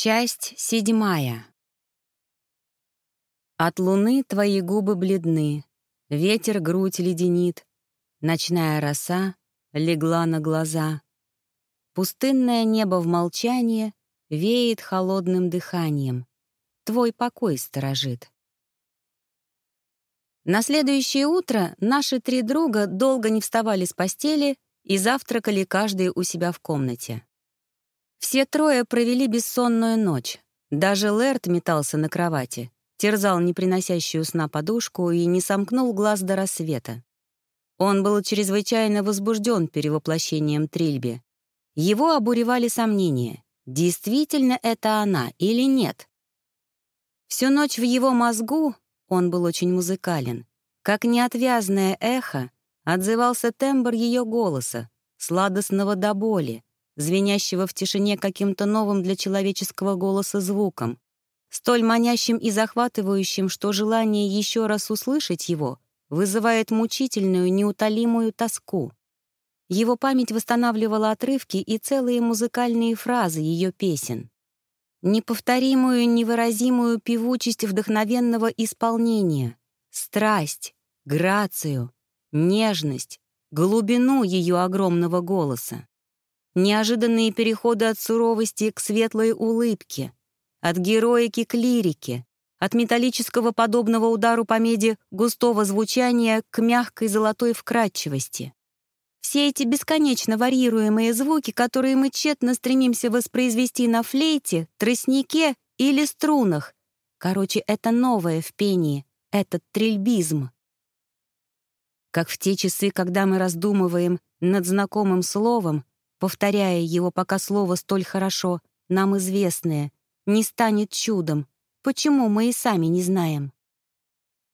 Часть седьмая. От луны твои губы бледны, Ветер грудь леденит, Ночная роса легла на глаза. Пустынное небо в молчании Веет холодным дыханием. Твой покой сторожит. На следующее утро наши три друга долго не вставали с постели и завтракали каждый у себя в комнате. Все трое провели бессонную ночь. Даже Лэрт метался на кровати, терзал неприносящую сна подушку и не сомкнул глаз до рассвета. Он был чрезвычайно возбужден перевоплощением Трильби. Его обуревали сомнения, действительно это она или нет. Всю ночь в его мозгу, он был очень музыкален, как неотвязное эхо, отзывался тембр ее голоса, сладостного до боли, звенящего в тишине каким-то новым для человеческого голоса звуком, столь манящим и захватывающим, что желание еще раз услышать его вызывает мучительную, неутолимую тоску. Его память восстанавливала отрывки и целые музыкальные фразы ее песен. Неповторимую, невыразимую певучесть вдохновенного исполнения, страсть, грацию, нежность, глубину ее огромного голоса неожиданные переходы от суровости к светлой улыбке, от героики к лирике, от металлического подобного удару по меди густого звучания к мягкой золотой вкрадчивости. Все эти бесконечно варьируемые звуки, которые мы тщетно стремимся воспроизвести на флейте, тростнике или струнах. Короче, это новое в пении, этот трильбизм. Как в те часы, когда мы раздумываем над знакомым словом, повторяя его, пока слово столь хорошо, нам известное, не станет чудом. Почему мы и сами не знаем?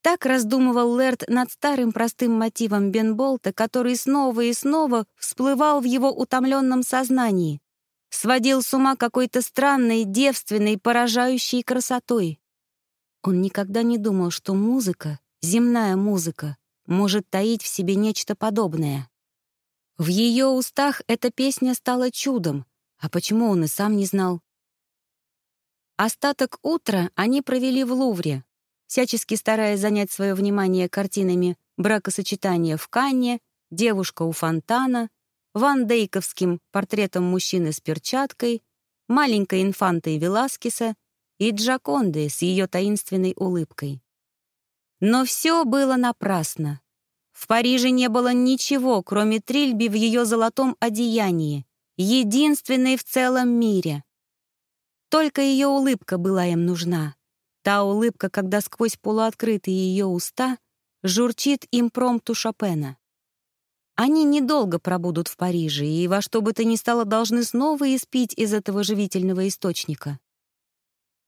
Так раздумывал Лэрд над старым простым мотивом Бенболта, который снова и снова всплывал в его утомленном сознании, сводил с ума какой-то странной, девственной, поражающей красотой. Он никогда не думал, что музыка, земная музыка, может таить в себе нечто подобное. В ее устах эта песня стала чудом, а почему он и сам не знал? Остаток утра они провели в Лувре, всячески стараясь занять свое внимание картинами бракосочетания в Канне, девушка у фонтана, Ван Дейковским портретом мужчины с перчаткой, маленькой инфантой Веласкеса и Джаконды с ее таинственной улыбкой. Но все было напрасно. В Париже не было ничего, кроме Трильби в ее золотом одеянии, единственной в целом мире. Только ее улыбка была им нужна. Та улыбка, когда сквозь полуоткрытые ее уста журчит импромту Шопена. Они недолго пробудут в Париже и во что бы то ни стало должны снова испить из этого живительного источника.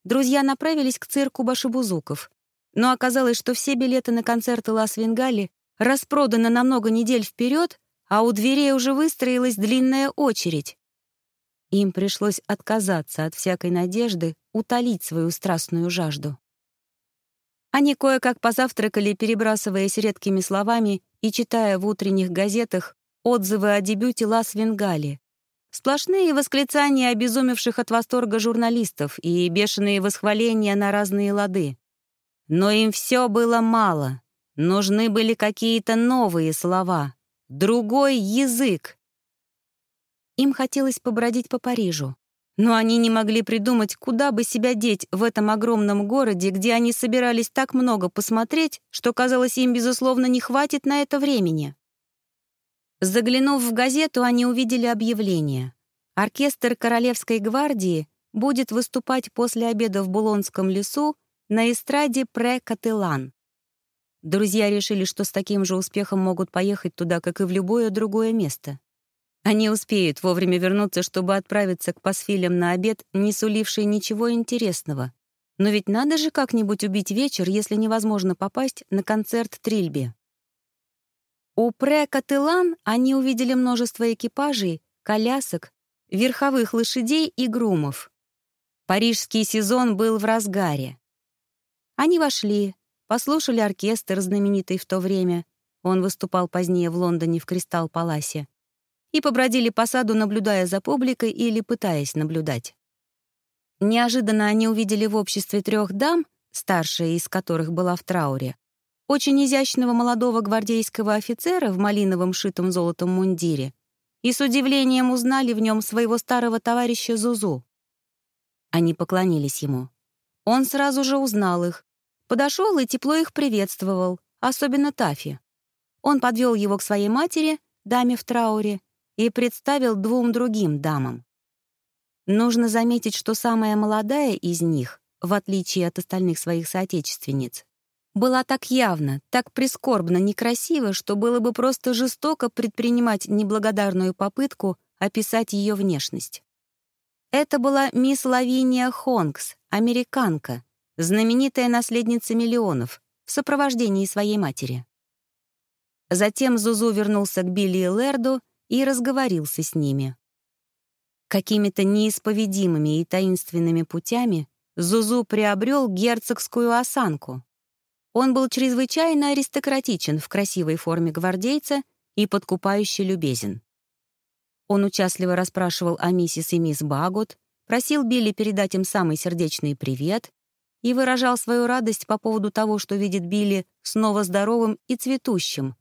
Друзья направились к цирку Башибузуков, но оказалось, что все билеты на концерты Лас-Венгали распродано на много недель вперед, а у дверей уже выстроилась длинная очередь. Им пришлось отказаться от всякой надежды утолить свою страстную жажду. Они кое-как позавтракали, перебрасываясь редкими словами и читая в утренних газетах отзывы о дебюте Лас Венгали. Сплошные восклицания обезумевших от восторга журналистов и бешеные восхваления на разные лады. Но им все было мало. Нужны были какие-то новые слова, другой язык. Им хотелось побродить по Парижу, но они не могли придумать, куда бы себя деть в этом огромном городе, где они собирались так много посмотреть, что, казалось, им, безусловно, не хватит на это времени. Заглянув в газету, они увидели объявление. Оркестр Королевской гвардии будет выступать после обеда в Булонском лесу на эстраде Пре-Кателан. Друзья решили, что с таким же успехом могут поехать туда, как и в любое другое место. Они успеют вовремя вернуться, чтобы отправиться к пасфилям на обед, не суливший ничего интересного. Но ведь надо же как-нибудь убить вечер, если невозможно попасть на концерт Трильби. У Пре-Катылан они увидели множество экипажей, колясок, верховых лошадей и грумов. Парижский сезон был в разгаре. Они вошли, Послушали оркестр, знаменитый в то время. Он выступал позднее в Лондоне в Кристалл-Паласе. И побродили по саду, наблюдая за публикой или пытаясь наблюдать. Неожиданно они увидели в обществе трех дам, старшая из которых была в трауре, очень изящного молодого гвардейского офицера в малиновом шитом золотом мундире и с удивлением узнали в нем своего старого товарища Зузу. Они поклонились ему. Он сразу же узнал их, подошел и тепло их приветствовал, особенно Тафи. Он подвел его к своей матери, даме в трауре, и представил двум другим дамам. Нужно заметить, что самая молодая из них, в отличие от остальных своих соотечественниц, была так явно, так прискорбно некрасива, что было бы просто жестоко предпринимать неблагодарную попытку описать ее внешность. Это была мисс Лавиния Хонкс, американка, знаменитая наследница миллионов, в сопровождении своей матери. Затем Зузу вернулся к Билли и Лерду и разговорился с ними. Какими-то неисповедимыми и таинственными путями Зузу приобрел герцогскую осанку. Он был чрезвычайно аристократичен в красивой форме гвардейца и подкупающе любезен. Он участливо расспрашивал о миссис и мисс Багот, просил Билли передать им самый сердечный привет и выражал свою радость по поводу того, что видит Билли снова здоровым и цветущим.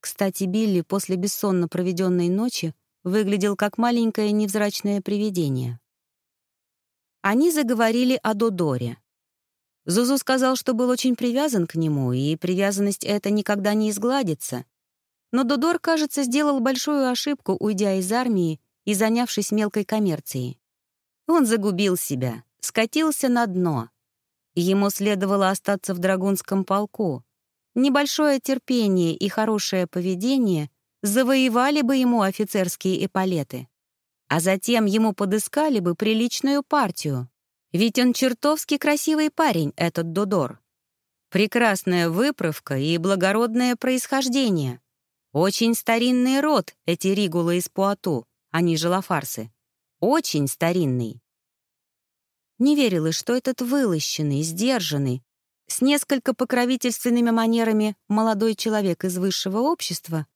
Кстати, Билли после бессонно проведенной ночи выглядел как маленькое невзрачное привидение. Они заговорили о Додоре. Зузу сказал, что был очень привязан к нему, и привязанность эта никогда не изгладится. Но Додор, кажется, сделал большую ошибку, уйдя из армии и занявшись мелкой коммерцией. Он загубил себя, скатился на дно. Ему следовало остаться в Драгунском полку. Небольшое терпение и хорошее поведение завоевали бы ему офицерские эполеты. А затем ему подыскали бы приличную партию. Ведь он чертовски красивый парень, этот Додор. Прекрасная выправка и благородное происхождение. Очень старинный род эти ригулы из Пуату, они же лафарсы. Очень старинный. Не верилось, что этот вылощенный, сдержанный, с несколько покровительственными манерами молодой человек из высшего общества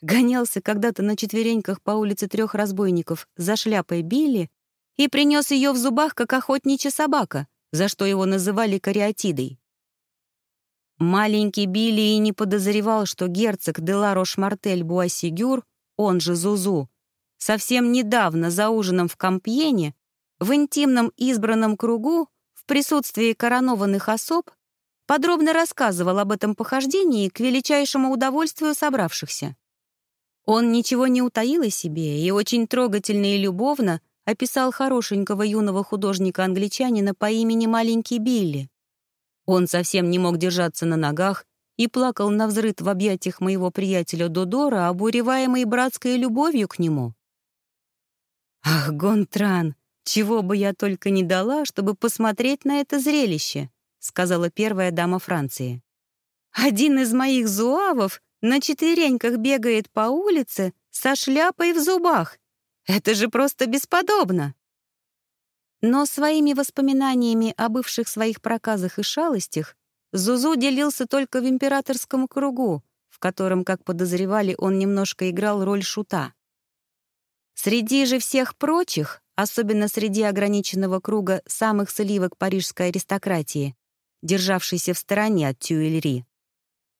гонялся когда-то на четвереньках по улице трех разбойников за шляпой Билли и принес ее в зубах, как охотничья собака, за что его называли кариатидой. Маленький Билли и не подозревал, что герцог де Ларош-Мартель Буассигюр, он же Зузу, совсем недавно за ужином в Кампьене, в интимном избранном кругу, в присутствии коронованных особ, подробно рассказывал об этом похождении к величайшему удовольствию собравшихся. Он ничего не утаил о себе и очень трогательно и любовно описал хорошенького юного художника-англичанина по имени Маленький Билли. Он совсем не мог держаться на ногах и плакал на взрыв в объятиях моего приятеля Додора, обуреваемый братской любовью к нему. «Ах, Гонтран, чего бы я только не дала, чтобы посмотреть на это зрелище», сказала первая дама Франции. «Один из моих зуавов на четвереньках бегает по улице со шляпой в зубах. Это же просто бесподобно!» Но своими воспоминаниями о бывших своих проказах и шалостях Зузу делился только в императорском кругу, в котором, как подозревали, он немножко играл роль шута. Среди же всех прочих, особенно среди ограниченного круга самых сливок парижской аристократии, державшейся в стороне от Тюильри,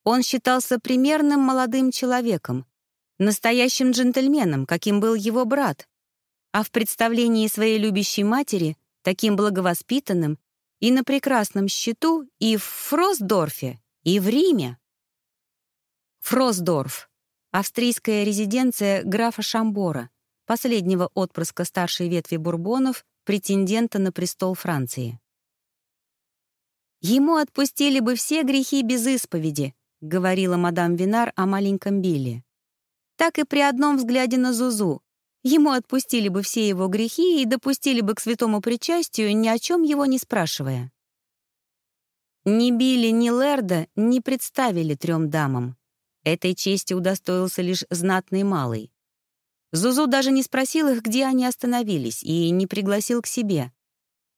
он считался примерным молодым человеком, настоящим джентльменом, каким был его брат, а в представлении своей любящей матери таким благовоспитанным и на прекрасном счету и в Фросдорфе, и в Риме. Фросдорф — австрийская резиденция графа Шамбора, последнего отпрыска старшей ветви бурбонов, претендента на престол Франции. «Ему отпустили бы все грехи без исповеди», — говорила мадам Винар о маленьком Билли так и при одном взгляде на Зузу. Ему отпустили бы все его грехи и допустили бы к святому причастию, ни о чем его не спрашивая. Ни Билли, ни Лерда не представили трем дамам. Этой чести удостоился лишь знатный малый. Зузу даже не спросил их, где они остановились, и не пригласил к себе.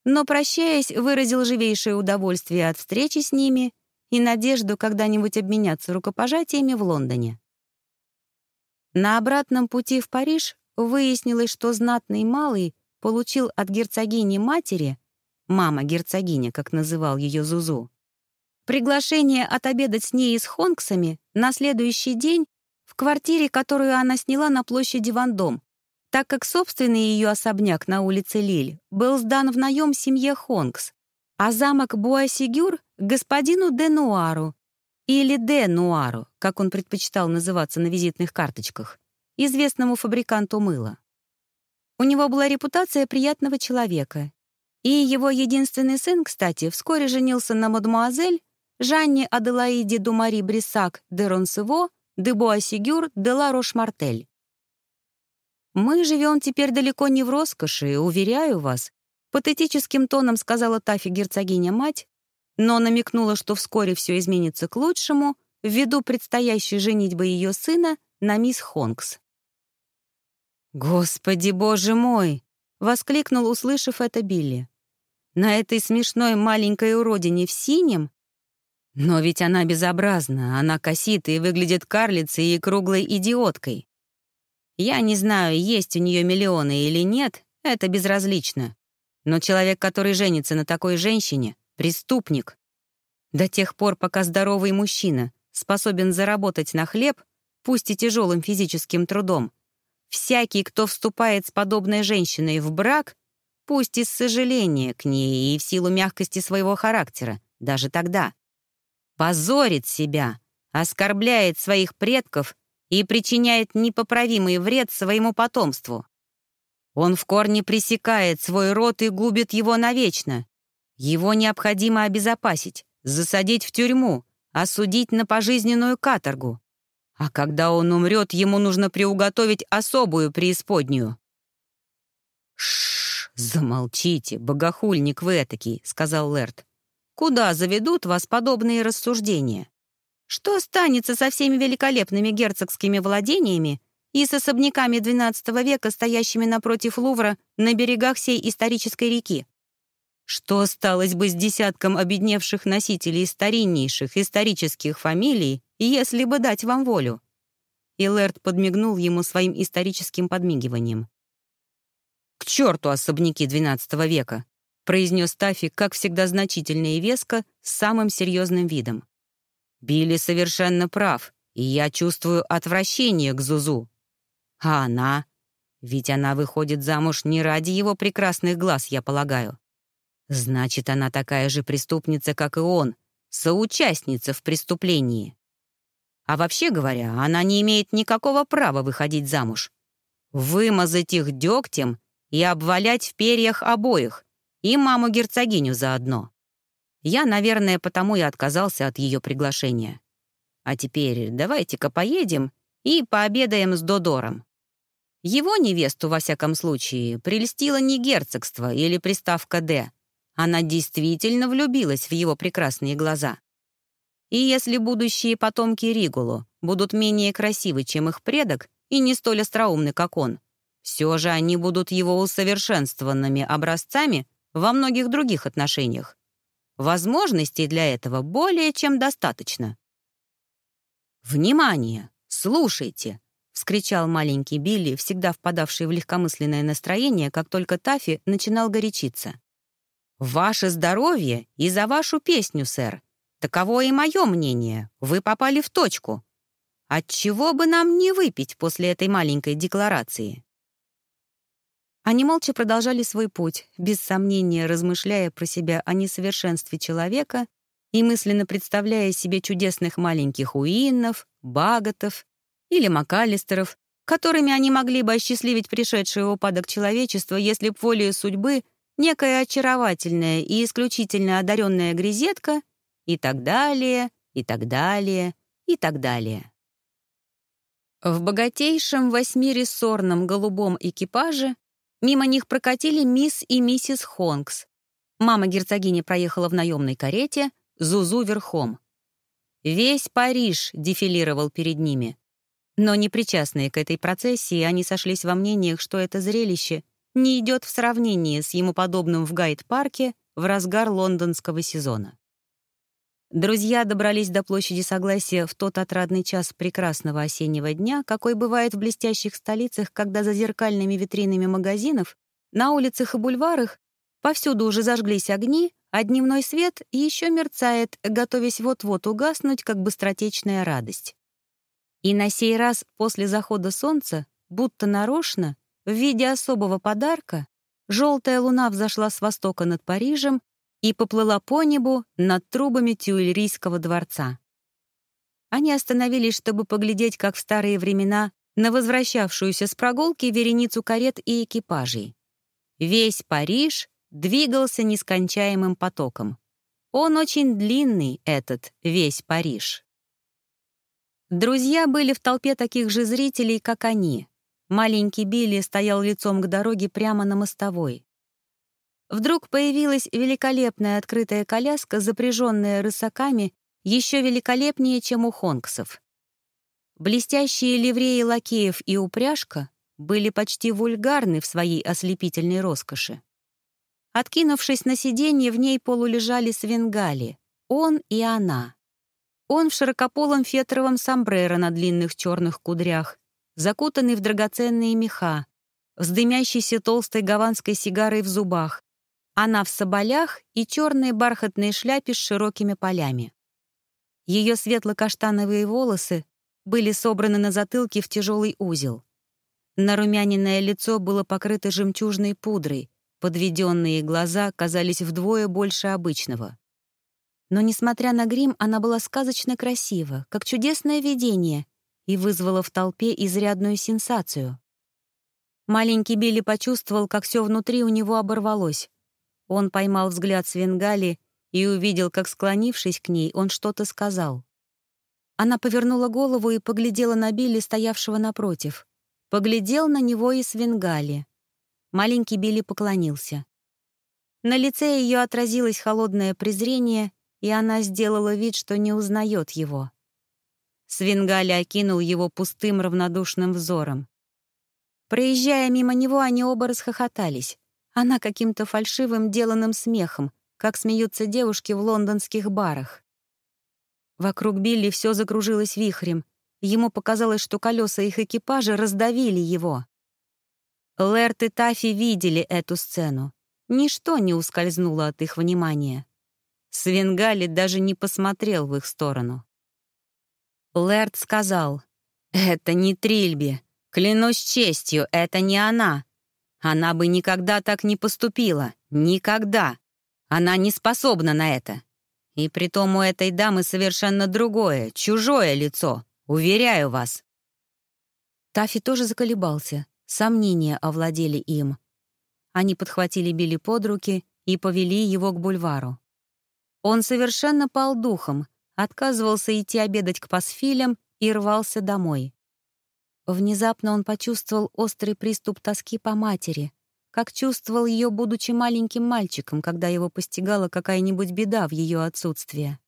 Но, прощаясь, выразил живейшее удовольствие от встречи с ними и надежду когда-нибудь обменяться рукопожатиями в Лондоне. На обратном пути в Париж выяснилось, что знатный малый получил от герцогини матери мама-герцогиня, как называл ее Зузу. Приглашение отобедать с ней и с Хонксами на следующий день в квартире, которую она сняла на площади Вандом, так как собственный ее особняк на улице Лиль был сдан в наем семье Хонкс, а замок Буасигюр — господину де Нуару, или де Нуару, как он предпочитал называться на визитных карточках, известному фабриканту мыла. У него была репутация приятного человека, и его единственный сын, кстати, вскоре женился на мадемуазель Жанне Аделаиде Думари Брисак де Ронсево де Буасигюр де Ла Рош-Мартель. «Мы живем теперь далеко не в роскоши, уверяю вас», патетическим тоном сказала Тафи герцогиня-мать, но намекнула, что вскоре все изменится к лучшему ввиду предстоящей женитьбы ее сына на мисс Хонкс. «Господи, боже мой!» — воскликнул, услышав это Билли. «На этой смешной маленькой уродине в синем? Но ведь она безобразна, она косит и выглядит карлицей и круглой идиоткой. Я не знаю, есть у нее миллионы или нет, это безразлично. Но человек, который женится на такой женщине, — преступник. До тех пор, пока здоровый мужчина способен заработать на хлеб, пусть и тяжелым физическим трудом, всякий, кто вступает с подобной женщиной в брак, пусть из сожаления к ней и в силу мягкости своего характера, даже тогда, позорит себя, оскорбляет своих предков и причиняет непоправимый вред своему потомству. Он в корне пресекает свой род и губит его навечно. Его необходимо обезопасить, засадить в тюрьму, осудить на пожизненную каторгу. А когда он умрет, ему нужно приуготовить особую преисподнюю. «Шш, замолчите, богохульник вы этакий», — сказал Лерт. «Куда заведут вас подобные рассуждения? Что останется со всеми великолепными герцогскими владениями и с особняками XII века, стоящими напротив Лувра на берегах сей исторической реки? Что осталось бы с десятком обедневших носителей стариннейших исторических фамилий, если бы дать вам волю?» И Лэрд подмигнул ему своим историческим подмигиванием. «К черту особняки XII века!» Произнес Тафи, как всегда значительно и веско, с самым серьезным видом. Билли совершенно прав, и я чувствую отвращение к Зузу. А она? Ведь она выходит замуж не ради его прекрасных глаз, я полагаю. Значит, она такая же преступница, как и он, соучастница в преступлении. А вообще говоря, она не имеет никакого права выходить замуж. Вымазать их дегтем и обвалять в перьях обоих, и маму-герцогиню заодно. Я, наверное, потому и отказался от ее приглашения. А теперь давайте-ка поедем и пообедаем с Додором. Его невесту, во всяком случае, прельстило не герцогство или приставка «Д». Она действительно влюбилась в его прекрасные глаза. И если будущие потомки Ригулу будут менее красивы, чем их предок, и не столь остроумны, как он, все же они будут его усовершенствованными образцами во многих других отношениях. Возможностей для этого более чем достаточно. «Внимание! Слушайте!» — вскричал маленький Билли, всегда впадавший в легкомысленное настроение, как только Тафи начинал горячиться. «Ваше здоровье и за вашу песню, сэр. Таково и мое мнение. Вы попали в точку. Отчего бы нам не выпить после этой маленькой декларации?» Они молча продолжали свой путь, без сомнения размышляя про себя о несовершенстве человека и мысленно представляя себе чудесных маленьких уиннов, баготов или макалистеров, которыми они могли бы осчастливить пришедший упадок человечества, если б волею судьбы некая очаровательная и исключительно одаренная грезетка и так далее, и так далее, и так далее. В богатейшем восьмирессорном голубом экипаже Мимо них прокатили мисс и миссис Хонкс. Мама герцогини проехала в наемной карете, Зузу верхом. Весь Париж дефилировал перед ними. Но непричастные к этой процессии, они сошлись во мнениях, что это зрелище не идет в сравнении с ему подобным в Гайд-парке в разгар лондонского сезона. Друзья добрались до площади Согласия в тот отрадный час прекрасного осеннего дня, какой бывает в блестящих столицах, когда за зеркальными витринами магазинов, на улицах и бульварах Повсюду уже зажглись огни, а дневной свет еще мерцает, готовясь вот-вот угаснуть, как быстротечная радость. И на сей раз после захода солнца, будто нарочно, в виде особого подарка, желтая луна взошла с востока над Парижем и поплыла по небу над трубами Тюильрийского дворца. Они остановились, чтобы поглядеть, как в старые времена, на возвращавшуюся с прогулки вереницу карет и экипажей. Весь Париж двигался нескончаемым потоком. Он очень длинный, этот весь Париж. Друзья были в толпе таких же зрителей, как они. Маленький Билли стоял лицом к дороге прямо на мостовой. Вдруг появилась великолепная открытая коляска, запряженная рысаками, еще великолепнее, чем у хонксов. Блестящие ливреи лакеев и упряжка были почти вульгарны в своей ослепительной роскоши. Откинувшись на сиденье, в ней полулежали свингали, он и она. Он в широкополом фетровом сомбреро на длинных черных кудрях, закутанный в драгоценные меха, с дымящейся толстой гаванской сигарой в зубах, она в соболях и черной бархатной шляпе с широкими полями. Ее светло-каштановые волосы были собраны на затылке в тяжелый узел. Нарумяненное лицо было покрыто жемчужной пудрой, Подведенные глаза казались вдвое больше обычного. Но, несмотря на грим, она была сказочно красива, как чудесное видение, и вызвала в толпе изрядную сенсацию. Маленький Билли почувствовал, как все внутри у него оборвалось. Он поймал взгляд Свенгали и увидел, как, склонившись к ней, он что-то сказал. Она повернула голову и поглядела на Билли, стоявшего напротив. Поглядел на него и Свенгали. Маленький Билли поклонился. На лице ее отразилось холодное презрение, и она сделала вид, что не узнает его. Свингали окинул его пустым равнодушным взором. Проезжая мимо него, они оба расхохотались. Она каким-то фальшивым деланным смехом, как смеются девушки в лондонских барах. Вокруг Билли все закружилось вихрем. Ему показалось, что колеса их экипажа раздавили его. Лэрт и Тафи видели эту сцену. Ничто не ускользнуло от их внимания. Свенгали даже не посмотрел в их сторону. Лэрт сказал, «Это не Трильби. Клянусь честью, это не она. Она бы никогда так не поступила. Никогда. Она не способна на это. И притом у этой дамы совершенно другое, чужое лицо. Уверяю вас». Тафи тоже заколебался. Сомнения овладели им. Они подхватили Билли под руки и повели его к бульвару. Он совершенно пал духом, отказывался идти обедать к пасфилям и рвался домой. Внезапно он почувствовал острый приступ тоски по матери, как чувствовал ее, будучи маленьким мальчиком, когда его постигала какая-нибудь беда в ее отсутствие.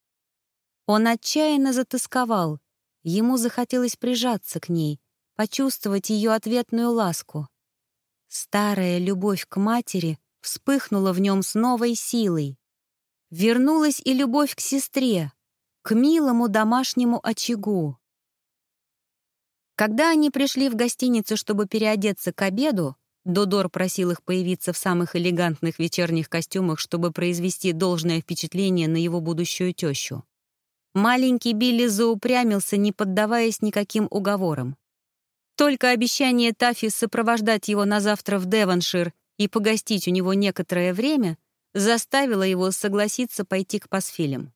Он отчаянно затасковал, ему захотелось прижаться к ней, почувствовать ее ответную ласку. Старая любовь к матери вспыхнула в нем с новой силой. Вернулась и любовь к сестре, к милому домашнему очагу. Когда они пришли в гостиницу, чтобы переодеться к обеду, Додор просил их появиться в самых элегантных вечерних костюмах, чтобы произвести должное впечатление на его будущую тещу. Маленький Билли заупрямился, не поддаваясь никаким уговорам. Только обещание Тафи сопровождать его на завтра в Девоншир и погостить у него некоторое время заставило его согласиться пойти к пасфилям.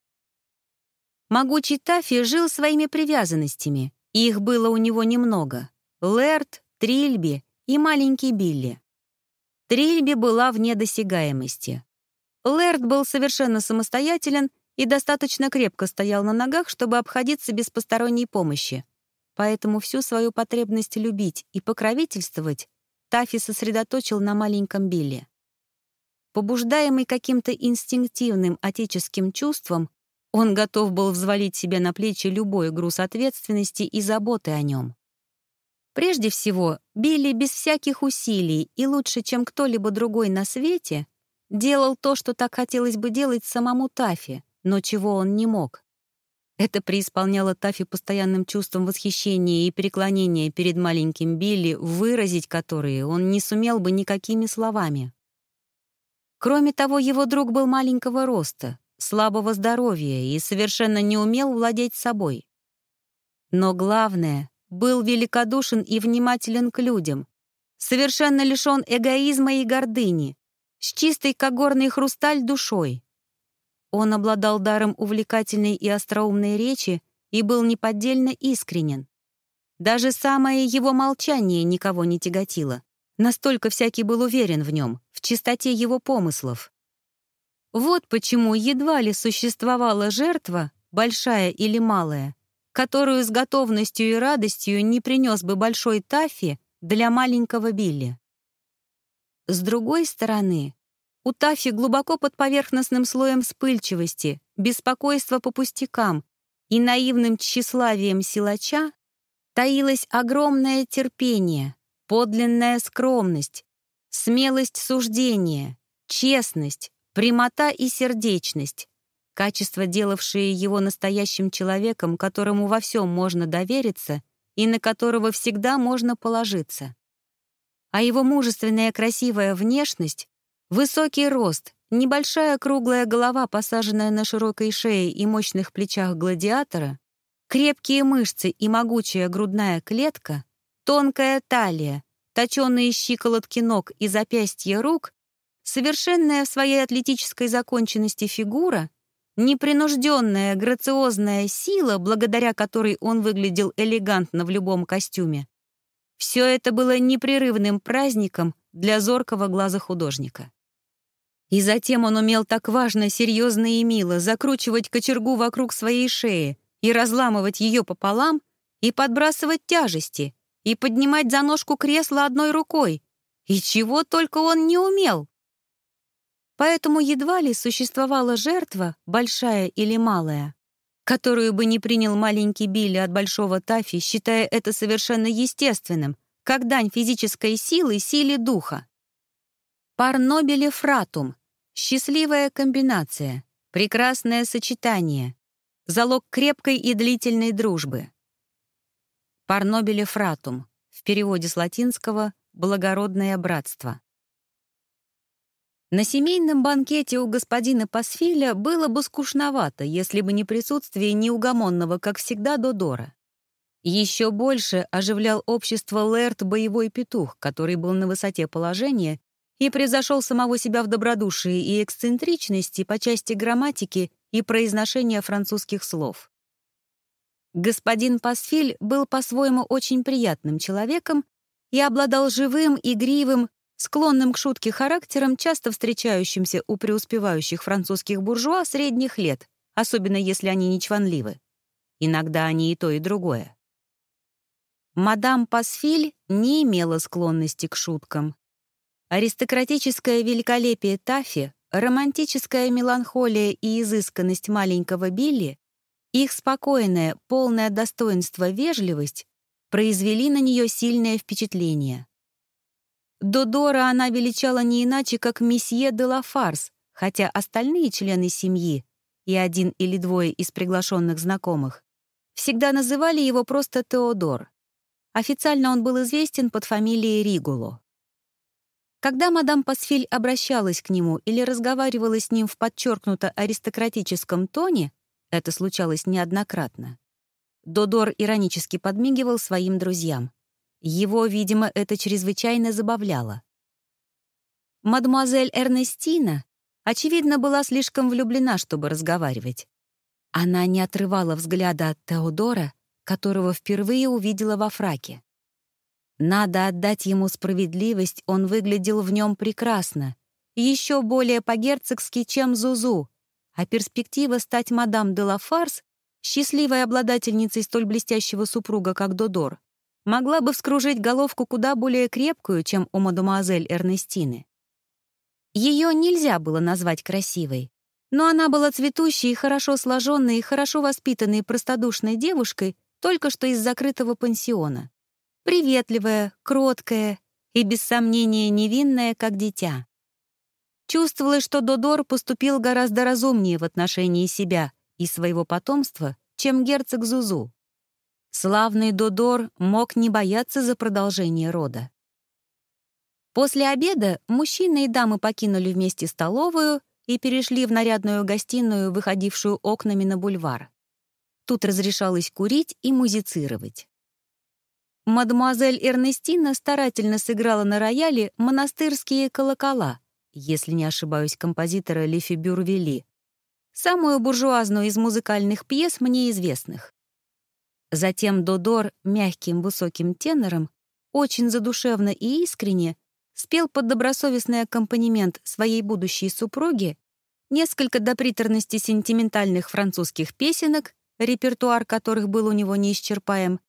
Могучий Тафи жил своими привязанностями, их было у него немного — Лэрт, Трильби и маленький Билли. Трильби была вне досягаемости. Лэрт был совершенно самостоятелен и достаточно крепко стоял на ногах, чтобы обходиться без посторонней помощи, Поэтому всю свою потребность любить и покровительствовать Тафи сосредоточил на маленьком Билли. Побуждаемый каким-то инстинктивным отеческим чувством, он готов был взвалить себе на плечи любой груз ответственности и заботы о нем. Прежде всего, Билли без всяких усилий и лучше, чем кто-либо другой на свете, делал то, что так хотелось бы делать самому Тафи, но чего он не мог. Это преисполняло Тафи постоянным чувством восхищения и преклонения перед маленьким Билли, выразить которые он не сумел бы никакими словами. Кроме того, его друг был маленького роста, слабого здоровья и совершенно не умел владеть собой. Но главное, был великодушен и внимателен к людям, совершенно лишен эгоизма и гордыни, с чистой когорной хрусталь душой. Он обладал даром увлекательной и остроумной речи и был неподдельно искренен. Даже самое его молчание никого не тяготило. Настолько всякий был уверен в нем, в чистоте его помыслов. Вот почему едва ли существовала жертва, большая или малая, которую с готовностью и радостью не принес бы большой Таффи для маленького Билли. С другой стороны, у Таффи глубоко под поверхностным слоем вспыльчивости, беспокойства по пустякам и наивным тщеславием силача таилось огромное терпение, подлинная скромность, смелость суждения, честность, прямота и сердечность, качества, делавшие его настоящим человеком, которому во всем можно довериться и на которого всегда можно положиться. А его мужественная красивая внешность, высокий рост, небольшая круглая голова, посаженная на широкой шее и мощных плечах гладиатора, крепкие мышцы и могучая грудная клетка, тонкая талия, точеные щиколотки ног и запястья рук, совершенная в своей атлетической законченности фигура — Непринужденная, грациозная сила, благодаря которой он выглядел элегантно в любом костюме. Все это было непрерывным праздником для зоркого глаза художника. И затем он умел так важно, серьезно и мило закручивать кочергу вокруг своей шеи и разламывать ее пополам, и подбрасывать тяжести, и поднимать за ножку кресла одной рукой. И чего только он не умел. Поэтому едва ли существовала жертва, большая или малая, которую бы не принял маленький Билли от большого Тафи, считая это совершенно естественным, как дань физической силы силе духа. Пар Нобеле фратум — счастливая комбинация, прекрасное сочетание, залог крепкой и длительной дружбы. Пар Нобеле фратум — в переводе с латинского «благородное братство». На семейном банкете у господина Пасфиля было бы скучновато, если бы не присутствие неугомонного, как всегда, Додора. Еще больше оживлял общество Лэрт боевой петух, который был на высоте положения и превзошел самого себя в добродушии и эксцентричности по части грамматики и произношения французских слов. Господин Пасфиль был по-своему очень приятным человеком и обладал живым, игривым, склонным к шутке характером, часто встречающимся у преуспевающих французских буржуа средних лет, особенно если они не чванливы. Иногда они и то, и другое. Мадам Пасфиль не имела склонности к шуткам. Аристократическое великолепие Тафи, романтическая меланхолия и изысканность маленького Билли, их спокойное, полное достоинство вежливость произвели на нее сильное впечатление. Додора она величала не иначе, как месье де Лафарс, хотя остальные члены семьи и один или двое из приглашенных знакомых всегда называли его просто Теодор. Официально он был известен под фамилией Ригуло. Когда мадам Пасфиль обращалась к нему или разговаривала с ним в подчеркнуто аристократическом тоне, это случалось неоднократно, Додор иронически подмигивал своим друзьям. Его, видимо, это чрезвычайно забавляло. Мадемуазель Эрнестина, очевидно, была слишком влюблена, чтобы разговаривать. Она не отрывала взгляда от Теодора, которого впервые увидела во фраке. Надо отдать ему справедливость, он выглядел в нем прекрасно, еще более по-герцогски, чем Зузу, а перспектива стать мадам де Лафарс, счастливой обладательницей столь блестящего супруга, как Додор, могла бы вскружить головку куда более крепкую, чем у мадемуазель Эрнестины. Ее нельзя было назвать красивой, но она была цветущей хорошо сложенной и хорошо воспитанной простодушной девушкой только что из закрытого пансиона. Приветливая, кроткая и, без сомнения, невинная, как дитя. Чувствовалось, что Додор поступил гораздо разумнее в отношении себя и своего потомства, чем герцог Зузу. Славный Додор мог не бояться за продолжение рода. После обеда мужчины и дамы покинули вместе столовую и перешли в нарядную гостиную, выходившую окнами на бульвар. Тут разрешалось курить и музицировать. Мадемуазель Эрнестина старательно сыграла на рояле монастырские колокола, если не ошибаюсь, композитора Лефи Бюрвели, самую буржуазную из музыкальных пьес мне известных. Затем Додор мягким высоким тенором, очень задушевно и искренне спел под добросовестный аккомпанемент своей будущей супруги несколько до приторности сентиментальных французских песенок, репертуар которых был у него неисчерпаем,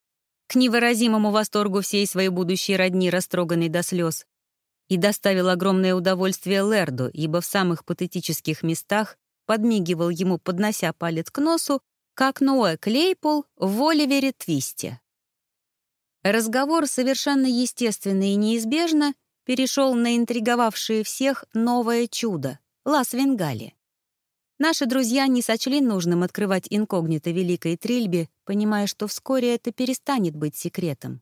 к невыразимому восторгу всей своей будущей родни, растроганной до слез, и доставил огромное удовольствие Лерду, ибо в самых патетических местах подмигивал ему, поднося палец к носу, как Ноэ Клейпол в Оливере Твисте. Разговор совершенно естественно и неизбежно перешел на интриговавшее всех новое чудо — Лас-Венгали. Наши друзья не сочли нужным открывать инкогнито Великой Трильбе, понимая, что вскоре это перестанет быть секретом.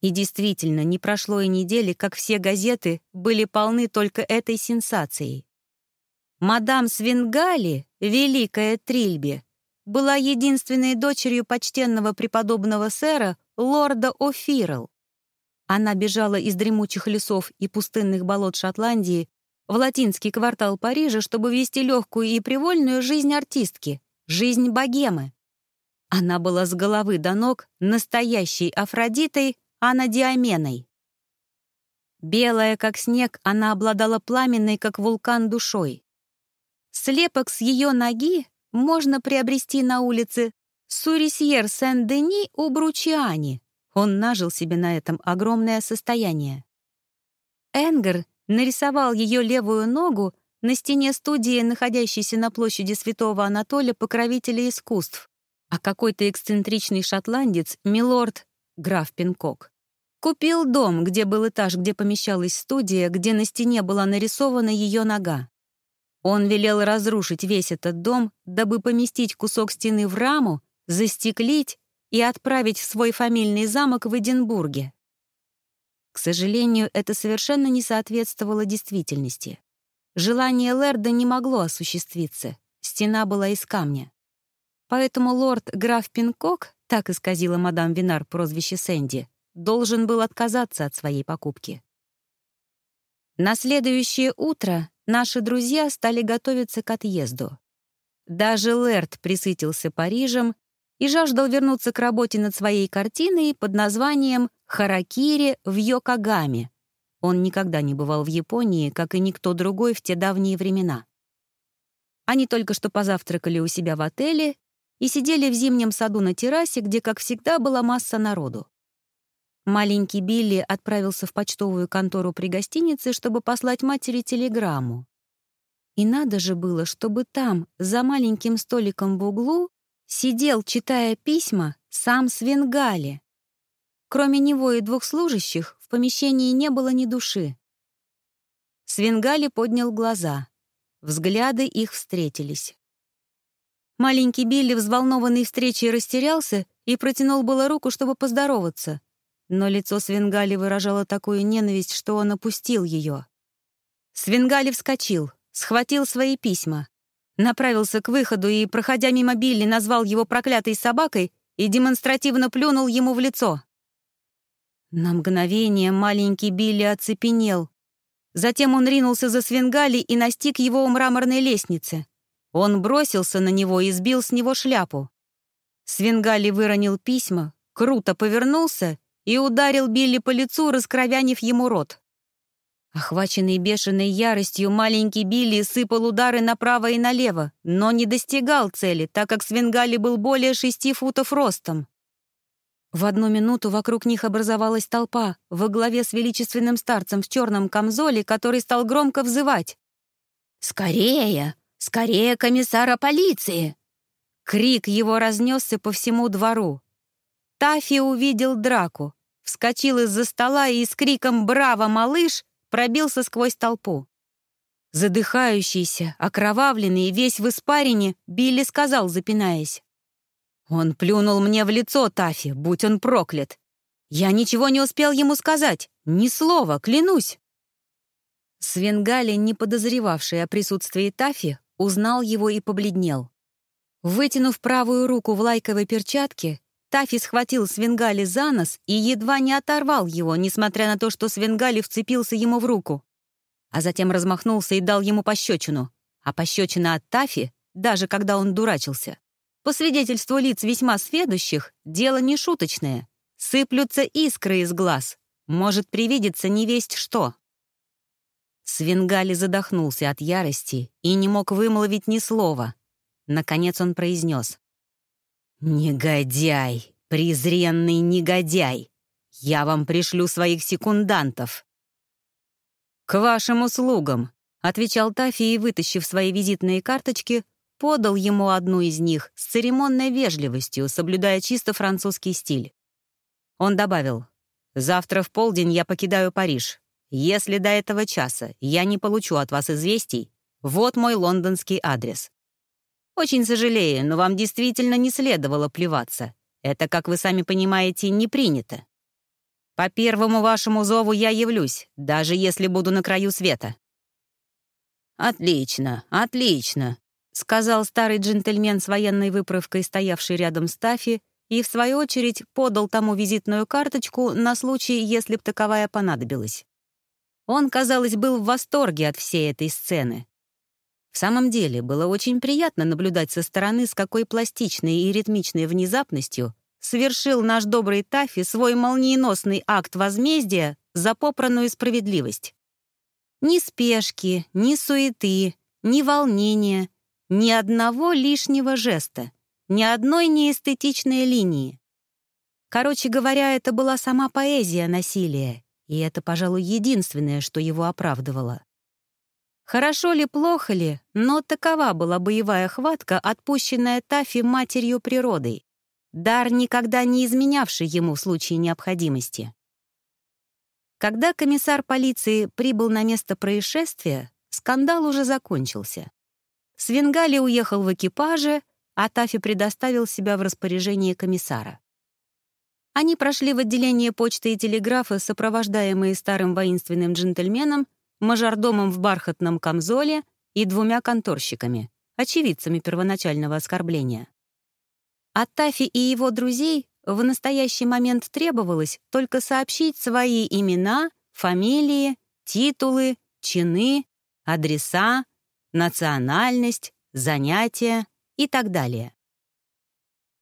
И действительно, не прошло и недели, как все газеты были полны только этой сенсацией. Мадам Свенгали, Великая Трильбе, была единственной дочерью почтенного преподобного сэра лорда О'Фирл. Она бежала из дремучих лесов и пустынных болот Шотландии в латинский квартал Парижа, чтобы вести легкую и привольную жизнь артистки, жизнь богемы. Она была с головы до ног настоящей Афродитой, а на Диаменой. Белая, как снег, она обладала пламенной, как вулкан, душой. Слепок с ее ноги можно приобрести на улице Сурисьер Сен-Дени у Бручиани, он нажил себе на этом огромное состояние. Энгер нарисовал ее левую ногу на стене студии, находящейся на площади Святого Анатолия, покровителя искусств, а какой-то эксцентричный шотландец, милорд, граф Пинкок, купил дом, где был этаж, где помещалась студия, где на стене была нарисована ее нога. Он велел разрушить весь этот дом, дабы поместить кусок стены в раму, застеклить и отправить в свой фамильный замок в Эдинбурге. К сожалению, это совершенно не соответствовало действительности. Желание Лерда не могло осуществиться, стена была из камня. Поэтому лорд граф Пинкок, так исказила мадам Винар прозвище Сэнди, должен был отказаться от своей покупки. На следующее утро наши друзья стали готовиться к отъезду. Даже Лерд присытился Парижем и жаждал вернуться к работе над своей картиной под названием «Харакири в Йокогаме». Он никогда не бывал в Японии, как и никто другой в те давние времена. Они только что позавтракали у себя в отеле и сидели в зимнем саду на террасе, где, как всегда, была масса народу. Маленький Билли отправился в почтовую контору при гостинице, чтобы послать матери телеграмму. И надо же было, чтобы там, за маленьким столиком в углу, Сидел, читая письма, сам Свенгали. Кроме него и двух служащих в помещении не было ни души. Свенгали поднял глаза. Взгляды их встретились. Маленький Билли, взволнованный встречей, растерялся и протянул было руку, чтобы поздороваться. Но лицо Свенгали выражало такую ненависть, что он опустил ее. Свенгали вскочил, схватил свои письма, направился к выходу и, проходя мимо Билли, назвал его проклятой собакой и демонстративно плюнул ему в лицо. На мгновение маленький Билли оцепенел. Затем он ринулся за Свенгали и настиг его у мраморной лестницы. Он бросился на него и сбил с него шляпу. Свенгали выронил письма, круто повернулся и ударил Билли по лицу, раскровянив ему рот. Охваченный бешеной яростью, маленький Билли сыпал удары направо и налево, но не достигал цели, так как Свенгали был более шести футов ростом. В одну минуту вокруг них образовалась толпа во главе с величественным старцем в черном камзоле, который стал громко взывать. «Скорее! Скорее комиссара полиции!» Крик его разнесся по всему двору. Тафи увидел драку, вскочил из-за стола и с криком «Браво, малыш!» пробился сквозь толпу. Задыхающийся, окровавленный, весь в испарине, Билли сказал, запинаясь. «Он плюнул мне в лицо, Тафи, будь он проклят. Я ничего не успел ему сказать, ни слова, клянусь». Свенгали, не подозревавший о присутствии Тафи, узнал его и побледнел. Вытянув правую руку в лайковой перчатке, Тафи схватил Свенгали за нос и едва не оторвал его, несмотря на то, что Свенгали вцепился ему в руку. А затем размахнулся и дал ему пощечину. А пощечина от Тафи, даже когда он дурачился. По свидетельству лиц весьма сведущих, дело не шуточное. Сыплются искры из глаз. Может привидеться невесть что. Свенгали задохнулся от ярости и не мог вымолвить ни слова. Наконец он произнес. «Негодяй, презренный негодяй! Я вам пришлю своих секундантов!» «К вашим услугам!» — отвечал Тафи и, вытащив свои визитные карточки, подал ему одну из них с церемонной вежливостью, соблюдая чисто французский стиль. Он добавил, «Завтра в полдень я покидаю Париж. Если до этого часа я не получу от вас известий, вот мой лондонский адрес. Очень сожалею, но вам действительно не следовало плеваться. Это, как вы сами понимаете, не принято. По первому вашему зову я явлюсь, даже если буду на краю света». «Отлично, отлично», — сказал старый джентльмен с военной выправкой, стоявший рядом с Тафи, и, в свою очередь, подал тому визитную карточку на случай, если б таковая понадобилась. Он, казалось, был в восторге от всей этой сцены. В самом деле, было очень приятно наблюдать со стороны, с какой пластичной и ритмичной внезапностью совершил наш добрый Тафи свой молниеносный акт возмездия за попранную справедливость. Ни спешки, ни суеты, ни волнения, ни одного лишнего жеста, ни одной неэстетичной линии. Короче говоря, это была сама поэзия насилия, и это, пожалуй, единственное, что его оправдывало. Хорошо ли, плохо ли, но такова была боевая хватка, отпущенная Тафи матерью природой. Дар, никогда не изменявший ему в случае необходимости. Когда комиссар полиции прибыл на место происшествия, скандал уже закончился. Свенгали уехал в экипаже, а Тафи предоставил себя в распоряжение комиссара. Они прошли в отделение почты и телеграфа, сопровождаемые старым воинственным джентльменом, мажордомом в бархатном камзоле и двумя конторщиками, очевидцами первоначального оскорбления. От Тафи и его друзей в настоящий момент требовалось только сообщить свои имена, фамилии, титулы, чины, адреса, национальность, занятия и так далее.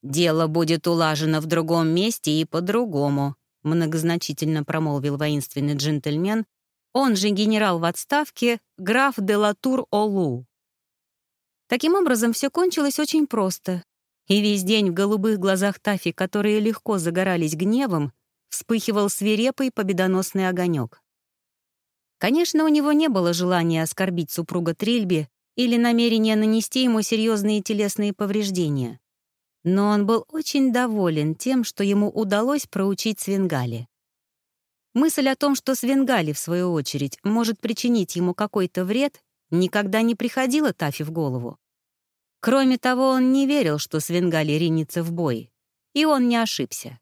«Дело будет улажено в другом месте и по-другому», многозначительно промолвил воинственный джентльмен, он же генерал в отставке, граф де Латур-Олу. Таким образом, все кончилось очень просто. И весь день в голубых глазах Тафи, которые легко загорались гневом, вспыхивал свирепый победоносный огонек. Конечно, у него не было желания оскорбить супруга Трильби или намерения нанести ему серьезные телесные повреждения. Но он был очень доволен тем, что ему удалось проучить Свенгали. Мысль о том, что Свенгали, в свою очередь, может причинить ему какой-то вред, никогда не приходила Тафи в голову. Кроме того, он не верил, что Свенгали ринется в бой. И он не ошибся.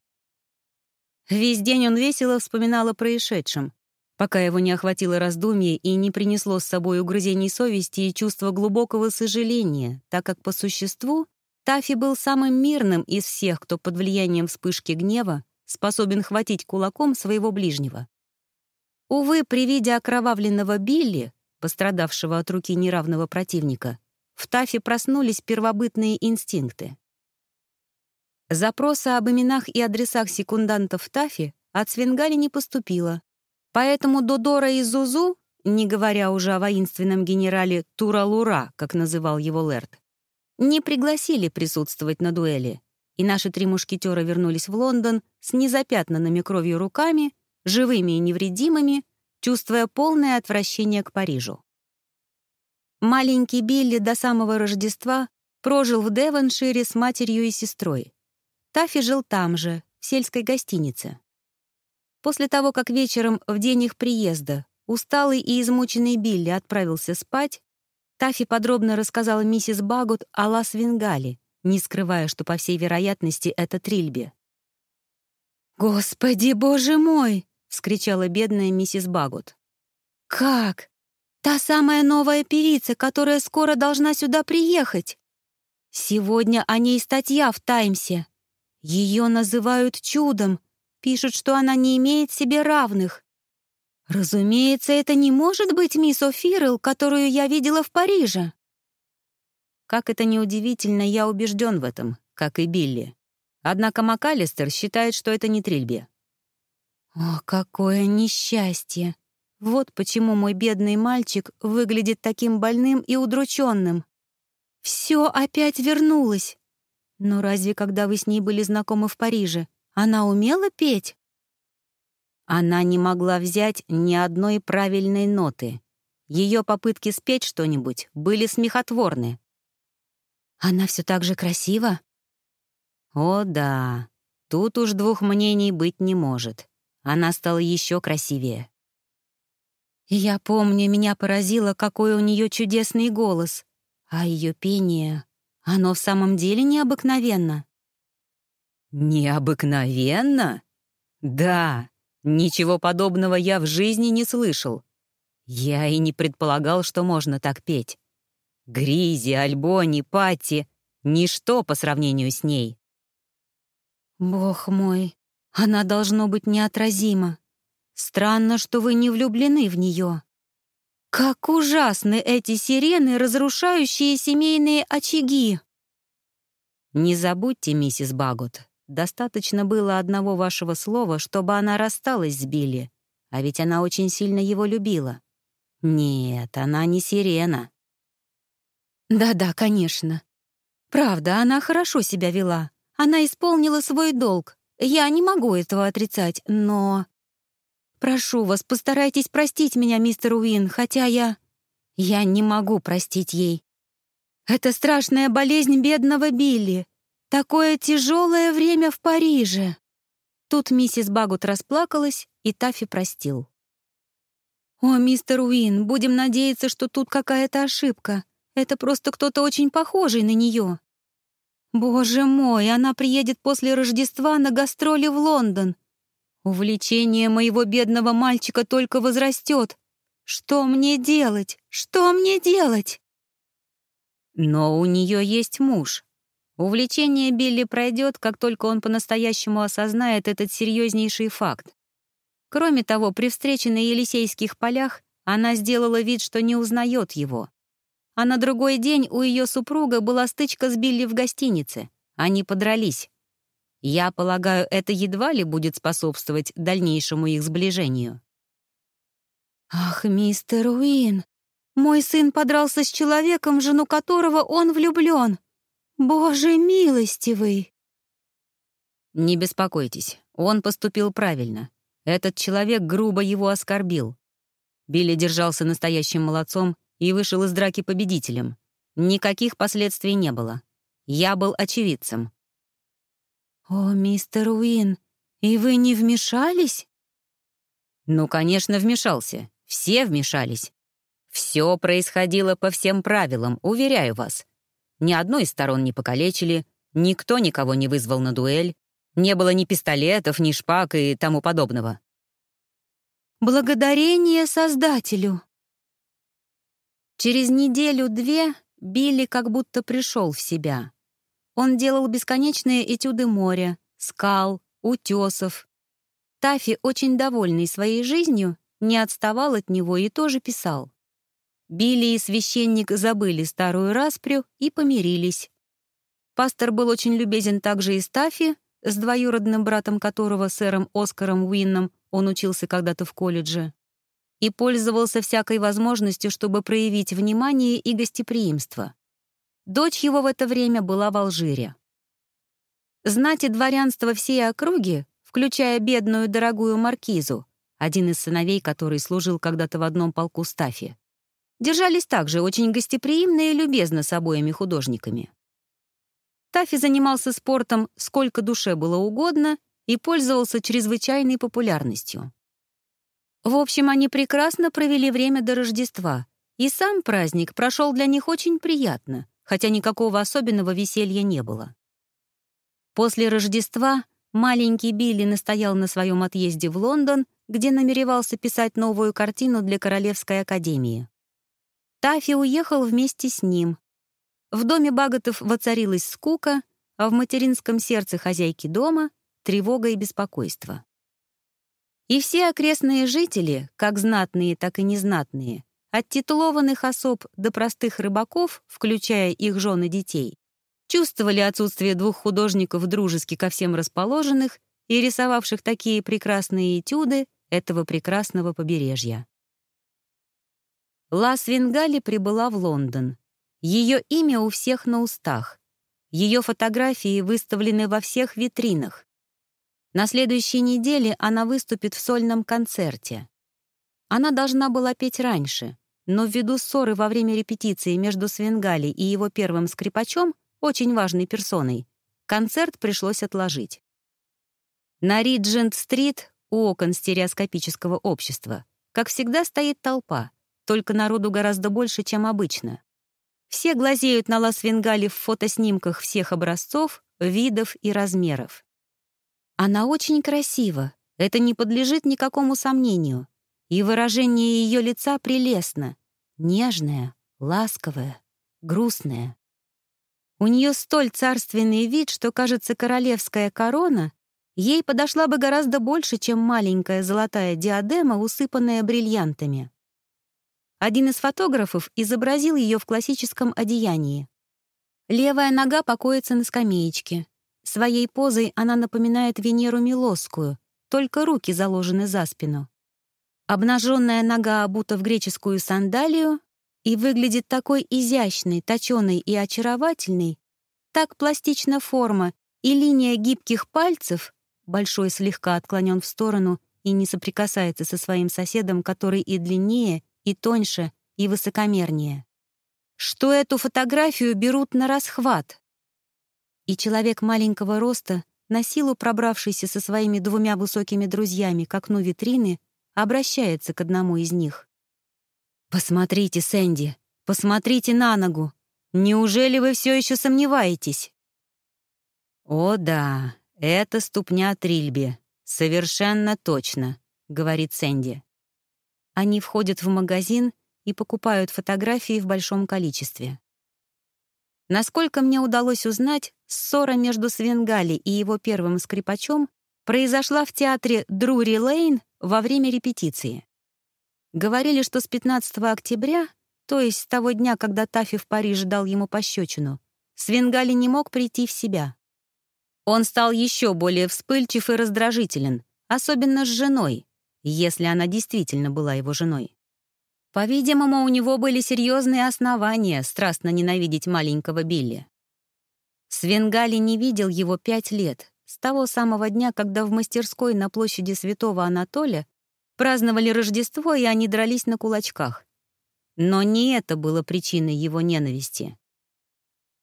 Весь день он весело вспоминал о происшедшем, пока его не охватило раздумье и не принесло с собой угрызений совести и чувство глубокого сожаления, так как по существу Тафи был самым мирным из всех, кто под влиянием вспышки гнева способен хватить кулаком своего ближнего. Увы, при виде окровавленного Билли, пострадавшего от руки неравного противника, в Тафе проснулись первобытные инстинкты. Запроса об именах и адресах секундантов Тафи от Свенгали не поступило, поэтому Додора и Зузу, не говоря уже о воинственном генерале Туралура, как называл его Лерт, не пригласили присутствовать на дуэли, и наши три мушкетера вернулись в Лондон с незапятнанными кровью руками, живыми и невредимыми, чувствуя полное отвращение к Парижу. Маленький Билли до самого Рождества прожил в Девоншире с матерью и сестрой. Таффи жил там же, в сельской гостинице. После того, как вечером, в день их приезда, усталый и измученный Билли отправился спать, Таффи подробно рассказала миссис Багут о Лас-Венгале, не скрывая, что, по всей вероятности, это Трильби. «Господи, боже мой!» — вскричала бедная миссис Багут. «Как? Та самая новая певица, которая скоро должна сюда приехать. Сегодня о ней статья в «Таймсе». Ее называют чудом, пишут, что она не имеет себе равных. Разумеется, это не может быть мисс О'Фирл, которую я видела в Париже. Как это неудивительно, я убежден в этом, как и Билли. Однако МакАлистер считает, что это не Трильби. О, какое несчастье! Вот почему мой бедный мальчик выглядит таким больным и удрученным. Все опять вернулось. Но разве когда вы с ней были знакомы в Париже, она умела петь? Она не могла взять ни одной правильной ноты. Ее попытки спеть что-нибудь были смехотворны. Она все так же красива? О, да. Тут уж двух мнений быть не может. Она стала еще красивее. Я помню, меня поразило, какой у нее чудесный голос. А ее пение, оно в самом деле необыкновенно. Необыкновенно? Да, ничего подобного я в жизни не слышал. Я и не предполагал, что можно так петь. Гризи, Альбони, Патти — ничто по сравнению с ней. Бог мой, она должно быть неотразима. Странно, что вы не влюблены в нее. Как ужасны эти сирены, разрушающие семейные очаги! Не забудьте, миссис Багут, достаточно было одного вашего слова, чтобы она рассталась с Билли, а ведь она очень сильно его любила. Нет, она не сирена. Да-да, конечно. Правда, она хорошо себя вела. Она исполнила свой долг. Я не могу этого отрицать, но... Прошу вас, постарайтесь простить меня, мистер Уин, хотя я... Я не могу простить ей. Это страшная болезнь бедного Билли. Такое тяжелое время в Париже. Тут миссис Багут расплакалась, и Таффи простил. «О, мистер Уин, будем надеяться, что тут какая-то ошибка. Это просто кто-то очень похожий на нее. Боже мой, она приедет после Рождества на гастроли в Лондон. Увлечение моего бедного мальчика только возрастет. Что мне делать? Что мне делать? Но у нее есть муж. Увлечение Билли пройдет, как только он по-настоящему осознает этот серьезнейший факт. Кроме того, при встрече на Елисейских полях она сделала вид, что не узнает его. А на другой день у ее супруга была стычка с Билли в гостинице. Они подрались. Я полагаю, это едва ли будет способствовать дальнейшему их сближению. «Ах, мистер Уин, мой сын подрался с человеком, в жену которого он влюблен. Боже милостивый!» «Не беспокойтесь, он поступил правильно. Этот человек грубо его оскорбил. Билли держался настоящим молодцом и вышел из драки победителем. Никаких последствий не было. Я был очевидцем. «О, мистер Уин, и вы не вмешались?» «Ну, конечно, вмешался. Все вмешались. Все происходило по всем правилам, уверяю вас. Ни одной из сторон не покалечили, никто никого не вызвал на дуэль, не было ни пистолетов, ни шпаг и тому подобного. Благодарение Создателю. Через неделю-две Билли как будто пришел в себя. Он делал бесконечные этюды моря, скал, утесов. Тафи, очень довольный своей жизнью, не отставал от него и тоже писал. Билли и священник забыли старую распрю и помирились. Пастор был очень любезен также и с Тафи, с двоюродным братом которого, сэром Оскаром Уинном, он учился когда-то в колледже, и пользовался всякой возможностью, чтобы проявить внимание и гостеприимство. Дочь его в это время была в Алжире. Знати дворянства всей округи, включая бедную дорогую маркизу, один из сыновей, который служил когда-то в одном полку стафи, держались также очень гостеприимно и любезно с обоими художниками. Тафи занимался спортом сколько душе было угодно и пользовался чрезвычайной популярностью. В общем, они прекрасно провели время до Рождества, и сам праздник прошел для них очень приятно, хотя никакого особенного веселья не было. После Рождества маленький Билли настоял на своем отъезде в Лондон, где намеревался писать новую картину для Королевской академии. Тафи уехал вместе с ним. В доме Баготов воцарилась скука, а в материнском сердце хозяйки дома — тревога и беспокойство. И все окрестные жители, как знатные, так и незнатные, от титулованных особ до простых рыбаков, включая их жен и детей, чувствовали отсутствие двух художников, дружески ко всем расположенных и рисовавших такие прекрасные этюды этого прекрасного побережья. Ла Свингали прибыла в Лондон. Ее имя у всех на устах. Ее фотографии выставлены во всех витринах. На следующей неделе она выступит в сольном концерте. Она должна была петь раньше, но ввиду ссоры во время репетиции между Свенгали и его первым скрипачом, очень важной персоной, концерт пришлось отложить. На Риджент-стрит, у окон стереоскопического общества, как всегда стоит толпа, только народу гораздо больше, чем обычно. Все глазеют на Лас-Венгали в фотоснимках всех образцов, видов и размеров. Она очень красива, это не подлежит никакому сомнению. И выражение ее лица прелестно, нежное, ласковое, грустное. У нее столь царственный вид, что, кажется, королевская корона ей подошла бы гораздо больше, чем маленькая золотая диадема, усыпанная бриллиантами. Один из фотографов изобразил ее в классическом одеянии. Левая нога покоится на скамеечке. Своей позой она напоминает Венеру Милосскую, только руки заложены за спину. Обнаженная нога обута в греческую сандалию и выглядит такой изящной, точеной и очаровательной, так пластична форма и линия гибких пальцев, большой слегка отклонен в сторону и не соприкасается со своим соседом, который и длиннее, и тоньше, и высокомернее. Что эту фотографию берут на расхват. И человек маленького роста, на силу пробравшийся со своими двумя высокими друзьями к окну витрины, обращается к одному из них. «Посмотрите, Сэнди, посмотрите на ногу. Неужели вы все еще сомневаетесь?» «О да, это ступня Трильби. Совершенно точно», — говорит Сэнди. Они входят в магазин и покупают фотографии в большом количестве. Насколько мне удалось узнать, ссора между Свенгали и его первым скрипачом произошла в театре Друри Лейн во время репетиции. Говорили, что с 15 октября, то есть с того дня, когда Тафи в Париже дал ему пощечину, Свенгали не мог прийти в себя. Он стал еще более вспыльчив и раздражителен, особенно с женой, если она действительно была его женой. По-видимому, у него были серьезные основания страстно ненавидеть маленького Билли. Свенгали не видел его пять лет, с того самого дня, когда в мастерской на площади Святого Анатолия праздновали Рождество, и они дрались на кулачках. Но не это было причиной его ненависти.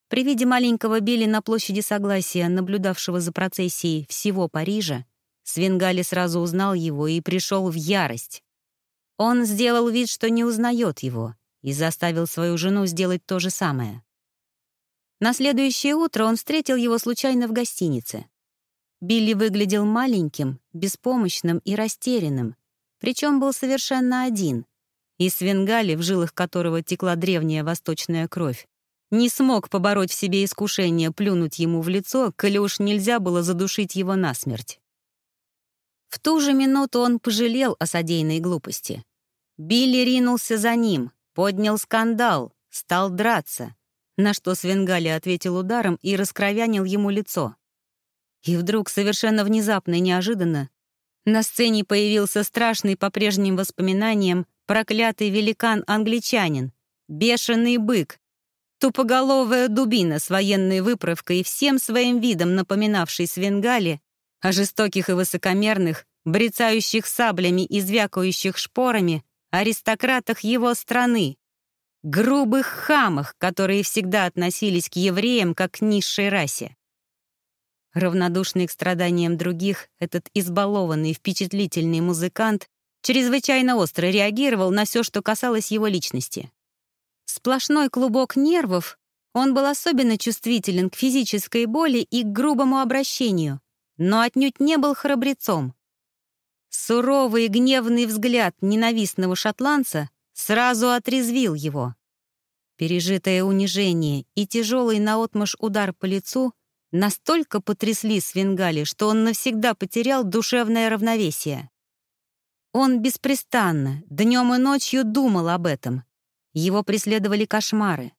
При виде маленького Билли на площади Согласия, наблюдавшего за процессией всего Парижа, Свенгали сразу узнал его и пришел в ярость. Он сделал вид, что не узнает его, и заставил свою жену сделать то же самое. На следующее утро он встретил его случайно в гостинице. Билли выглядел маленьким, беспомощным и растерянным, причем был совершенно один, и Свенгали, в жилах которого текла древняя восточная кровь, не смог побороть в себе искушение плюнуть ему в лицо, коли уж нельзя было задушить его насмерть. В ту же минуту он пожалел о содеянной глупости. Билли ринулся за ним, поднял скандал, стал драться, на что Свенгали ответил ударом и раскровянил ему лицо. И вдруг, совершенно внезапно и неожиданно, на сцене появился страшный по прежним воспоминаниям проклятый великан-англичанин, бешеный бык, тупоголовая дубина с военной выправкой всем своим видом напоминавший Свенгали о жестоких и высокомерных, брецающих саблями и звякающих шпорами аристократах его страны, грубых хамах, которые всегда относились к евреям как к низшей расе. Равнодушный к страданиям других, этот избалованный, впечатлительный музыкант чрезвычайно остро реагировал на все, что касалось его личности. Сплошной клубок нервов, он был особенно чувствителен к физической боли и к грубому обращению, но отнюдь не был храбрецом. Суровый и гневный взгляд ненавистного шотландца сразу отрезвил его. Пережитое унижение и тяжелый наотмашь удар по лицу настолько потрясли Свингали, что он навсегда потерял душевное равновесие. Он беспрестанно, днем и ночью думал об этом. Его преследовали кошмары.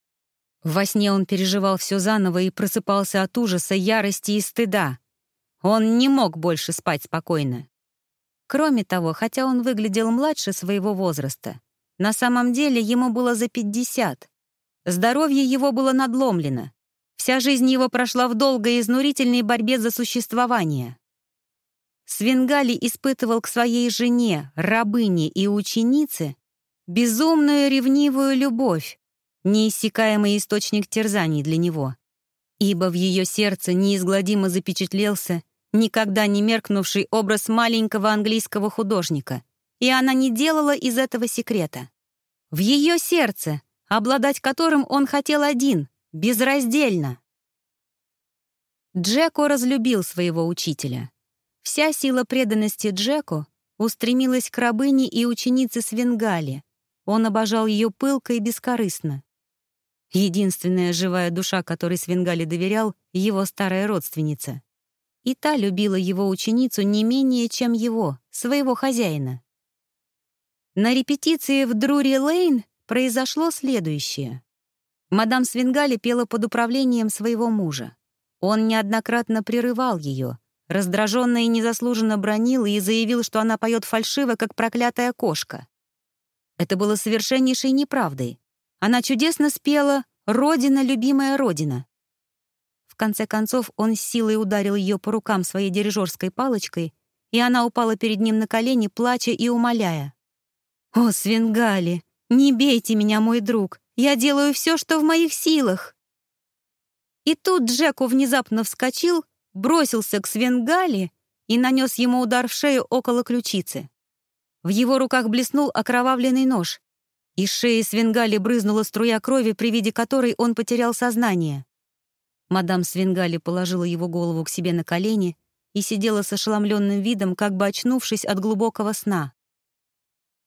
Во сне он переживал все заново и просыпался от ужаса, ярости и стыда. Он не мог больше спать спокойно. Кроме того, хотя он выглядел младше своего возраста, на самом деле ему было за 50. Здоровье его было надломлено. Вся жизнь его прошла в долгой и изнурительной борьбе за существование. Свенгали испытывал к своей жене, рабыне и ученице безумную ревнивую любовь, неиссякаемый источник терзаний для него, ибо в ее сердце неизгладимо запечатлелся никогда не меркнувший образ маленького английского художника, и она не делала из этого секрета. В ее сердце, обладать которым он хотел один, безраздельно. Джеко разлюбил своего учителя. Вся сила преданности Джеку устремилась к рабыне и ученице Свенгали. Он обожал ее пылко и бескорыстно. Единственная живая душа, которой Свенгали доверял, — его старая родственница. И та любила его ученицу не менее, чем его, своего хозяина. На репетиции в Друри-Лейн произошло следующее. Мадам Свингали пела под управлением своего мужа. Он неоднократно прерывал ее, раздраженно и незаслуженно бронил и заявил, что она поет фальшиво, как проклятая кошка. Это было совершеннейшей неправдой. Она чудесно спела «Родина, любимая Родина», конце концов он силой ударил ее по рукам своей дирижерской палочкой, и она упала перед ним на колени, плача и умоляя. «О, Свенгали, не бейте меня, мой друг! Я делаю все, что в моих силах!» И тут Джеку внезапно вскочил, бросился к Свенгали и нанес ему удар в шею около ключицы. В его руках блеснул окровавленный нож. Из шеи Свенгали брызнула струя крови, при виде которой он потерял сознание. Мадам Свингали положила его голову к себе на колени и сидела с ошеломленным видом, как бы очнувшись от глубокого сна.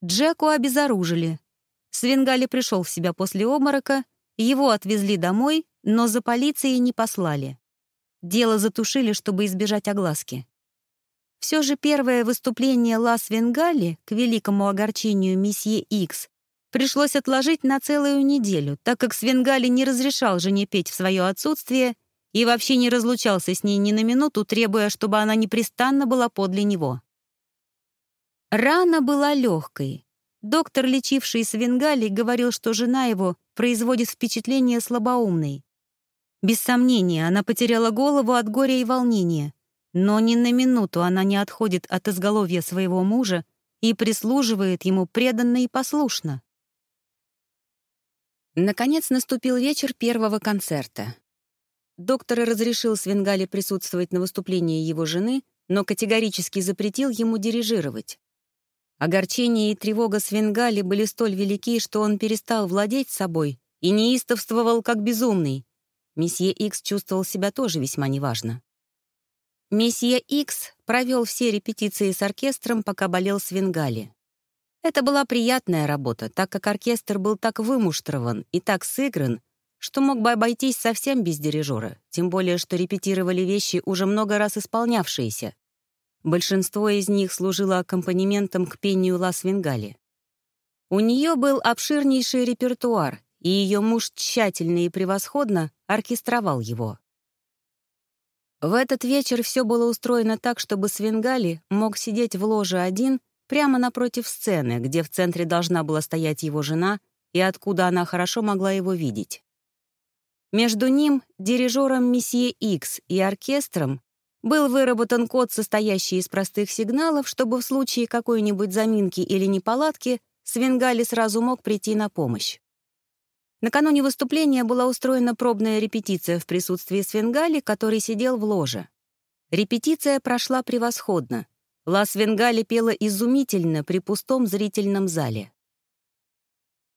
Джеку обезоружили. Свингали пришел в себя после обморока, его отвезли домой, но за полицией не послали. Дело затушили, чтобы избежать огласки. Все же первое выступление Ла Свенгали, к великому огорчению месье Икс, пришлось отложить на целую неделю, так как Свенгали не разрешал жене петь в свое отсутствие и вообще не разлучался с ней ни на минуту, требуя, чтобы она непрестанно была подле него. Рана была легкой. Доктор, лечивший Свенгали, говорил, что жена его производит впечатление слабоумной. Без сомнения, она потеряла голову от горя и волнения, но ни на минуту она не отходит от изголовья своего мужа и прислуживает ему преданно и послушно. Наконец наступил вечер первого концерта. Доктор разрешил Свенгале присутствовать на выступлении его жены, но категорически запретил ему дирижировать. Огорчение и тревога Свенгали были столь велики, что он перестал владеть собой и неистовствовал как безумный. Месье Икс чувствовал себя тоже весьма неважно. Месье Икс провел все репетиции с оркестром, пока болел Свенгали. Это была приятная работа, так как оркестр был так вымуштрован и так сыгран, что мог бы обойтись совсем без дирижера, тем более что репетировали вещи, уже много раз исполнявшиеся. Большинство из них служило аккомпанементом к пению Ла Свенгали. У нее был обширнейший репертуар, и ее муж тщательно и превосходно оркестровал его. В этот вечер все было устроено так, чтобы Свенгали мог сидеть в ложе один прямо напротив сцены, где в центре должна была стоять его жена и откуда она хорошо могла его видеть. Между ним, дирижером месье Икс и оркестром был выработан код, состоящий из простых сигналов, чтобы в случае какой-нибудь заминки или неполадки Свенгали сразу мог прийти на помощь. Накануне выступления была устроена пробная репетиция в присутствии Свенгали, который сидел в ложе. Репетиция прошла превосходно. Лас Венгали пела изумительно при пустом зрительном зале.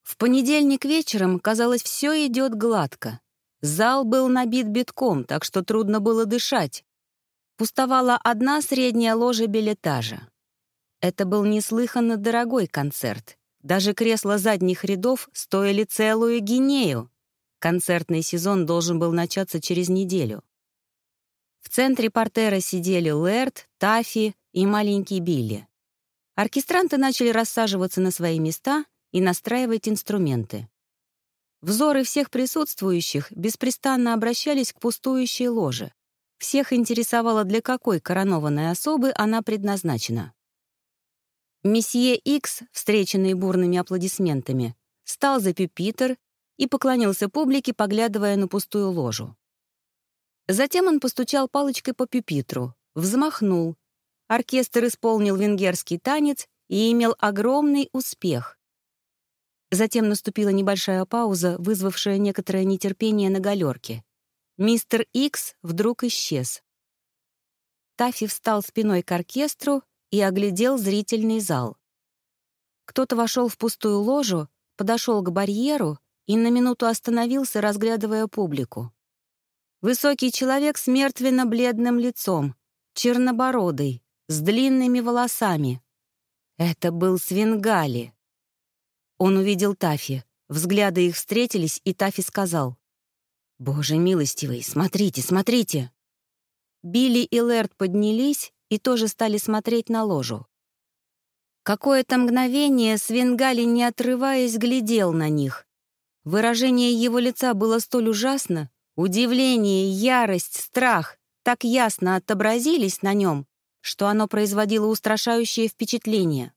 В понедельник вечером, казалось, все идет гладко. Зал был набит битком, так что трудно было дышать. Пустовала одна средняя ложа билетажа. Это был неслыханно дорогой концерт. Даже кресла задних рядов стоили целую гинею. Концертный сезон должен был начаться через неделю. В центре портера сидели Лэрд, Таффи и маленький Билли. Оркестранты начали рассаживаться на свои места и настраивать инструменты. Взоры всех присутствующих беспрестанно обращались к пустующей ложе. Всех интересовало, для какой коронованной особы она предназначена. Месье Икс, встреченный бурными аплодисментами, стал за пюпитр и поклонился публике, поглядывая на пустую ложу. Затем он постучал палочкой по пюпитру, взмахнул. Оркестр исполнил венгерский танец и имел огромный успех. Затем наступила небольшая пауза, вызвавшая некоторое нетерпение на галерке. Мистер Икс вдруг исчез. Таффи встал спиной к оркестру и оглядел зрительный зал. Кто-то вошел в пустую ложу, подошел к барьеру и на минуту остановился, разглядывая публику. Высокий человек с мертвенно-бледным лицом, чернобородый, с длинными волосами. Это был Свингали. Он увидел Тафи. Взгляды их встретились, и Тафи сказал. «Боже милостивый, смотрите, смотрите!» Билли и Лэрд поднялись и тоже стали смотреть на ложу. Какое-то мгновение Свингали, не отрываясь, глядел на них. Выражение его лица было столь ужасно, удивление, ярость, страх так ясно отобразились на нем, что оно производило устрашающее впечатление.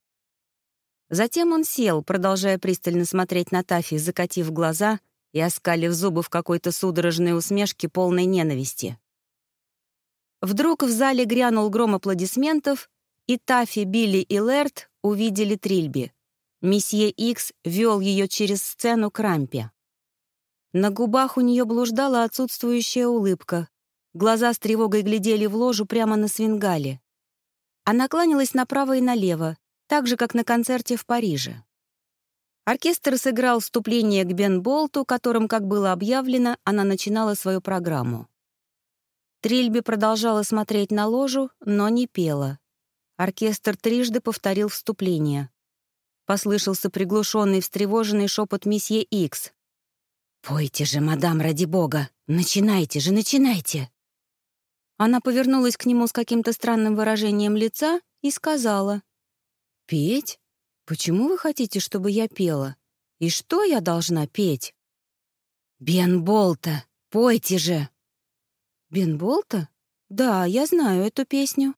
Затем он сел, продолжая пристально смотреть на Тафи, закатив глаза и оскалив зубы в какой-то судорожной усмешке полной ненависти. Вдруг в зале грянул гром аплодисментов, и Тафи, Билли и Лерт увидели Трильби. Месье Икс вел ее через сцену к рампе. На губах у нее блуждала отсутствующая улыбка. Глаза с тревогой глядели в ложу прямо на свингале. Она кланялась направо и налево, так же, как на концерте в Париже. Оркестр сыграл вступление к Бен Болту, которым, как было объявлено, она начинала свою программу. Трильби продолжала смотреть на ложу, но не пела. Оркестр трижды повторил вступление. Послышался приглушенный, встревоженный шепот месье Икс. «Пойте же, мадам, ради бога! Начинайте же, начинайте!» Она повернулась к нему с каким-то странным выражением лица и сказала. «Петь? Почему вы хотите, чтобы я пела? И что я должна петь?» «Бен Болта, пойте же!» «Бен Болта? Да, я знаю эту песню».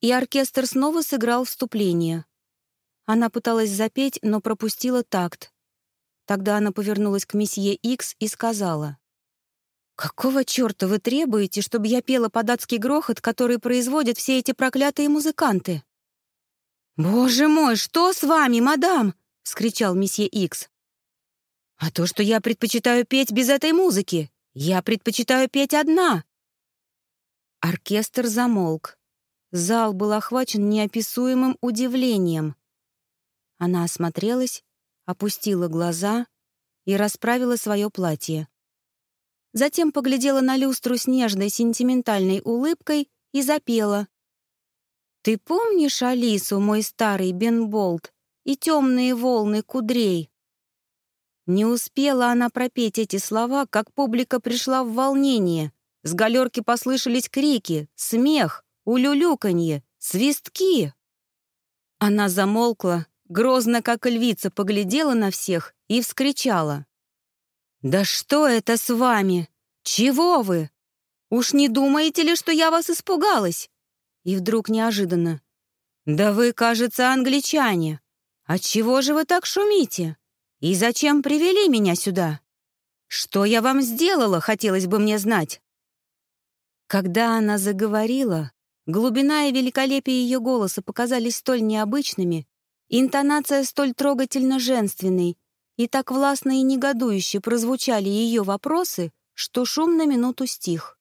И оркестр снова сыграл вступление. Она пыталась запеть, но пропустила такт. Тогда она повернулась к месье Икс и сказала. «Какого черта вы требуете, чтобы я пела податский грохот, который производят все эти проклятые музыканты?» «Боже мой, что с вами, мадам?» — вскричал месье Икс. «А то, что я предпочитаю петь без этой музыки. Я предпочитаю петь одна». Оркестр замолк. Зал был охвачен неописуемым удивлением. Она осмотрелась, опустила глаза и расправила свое платье. Затем поглядела на люстру с нежной сентиментальной улыбкой и запела. «Ты помнишь Алису, мой старый Бенболт, и темные волны кудрей?» Не успела она пропеть эти слова, как публика пришла в волнение. С галерки послышались крики, смех, улюлюканье, свистки. Она замолкла, грозно, как львица, поглядела на всех и вскричала. «Да что это с вами? Чего вы? Уж не думаете ли, что я вас испугалась? И вдруг неожиданно. «Да вы, кажется, англичане. Отчего же вы так шумите? И зачем привели меня сюда? Что я вам сделала, хотелось бы мне знать?» Когда она заговорила, глубина и великолепие ее голоса показались столь необычными, интонация столь трогательно женственной, и так властно и негодующе прозвучали ее вопросы, что шум на минуту стих.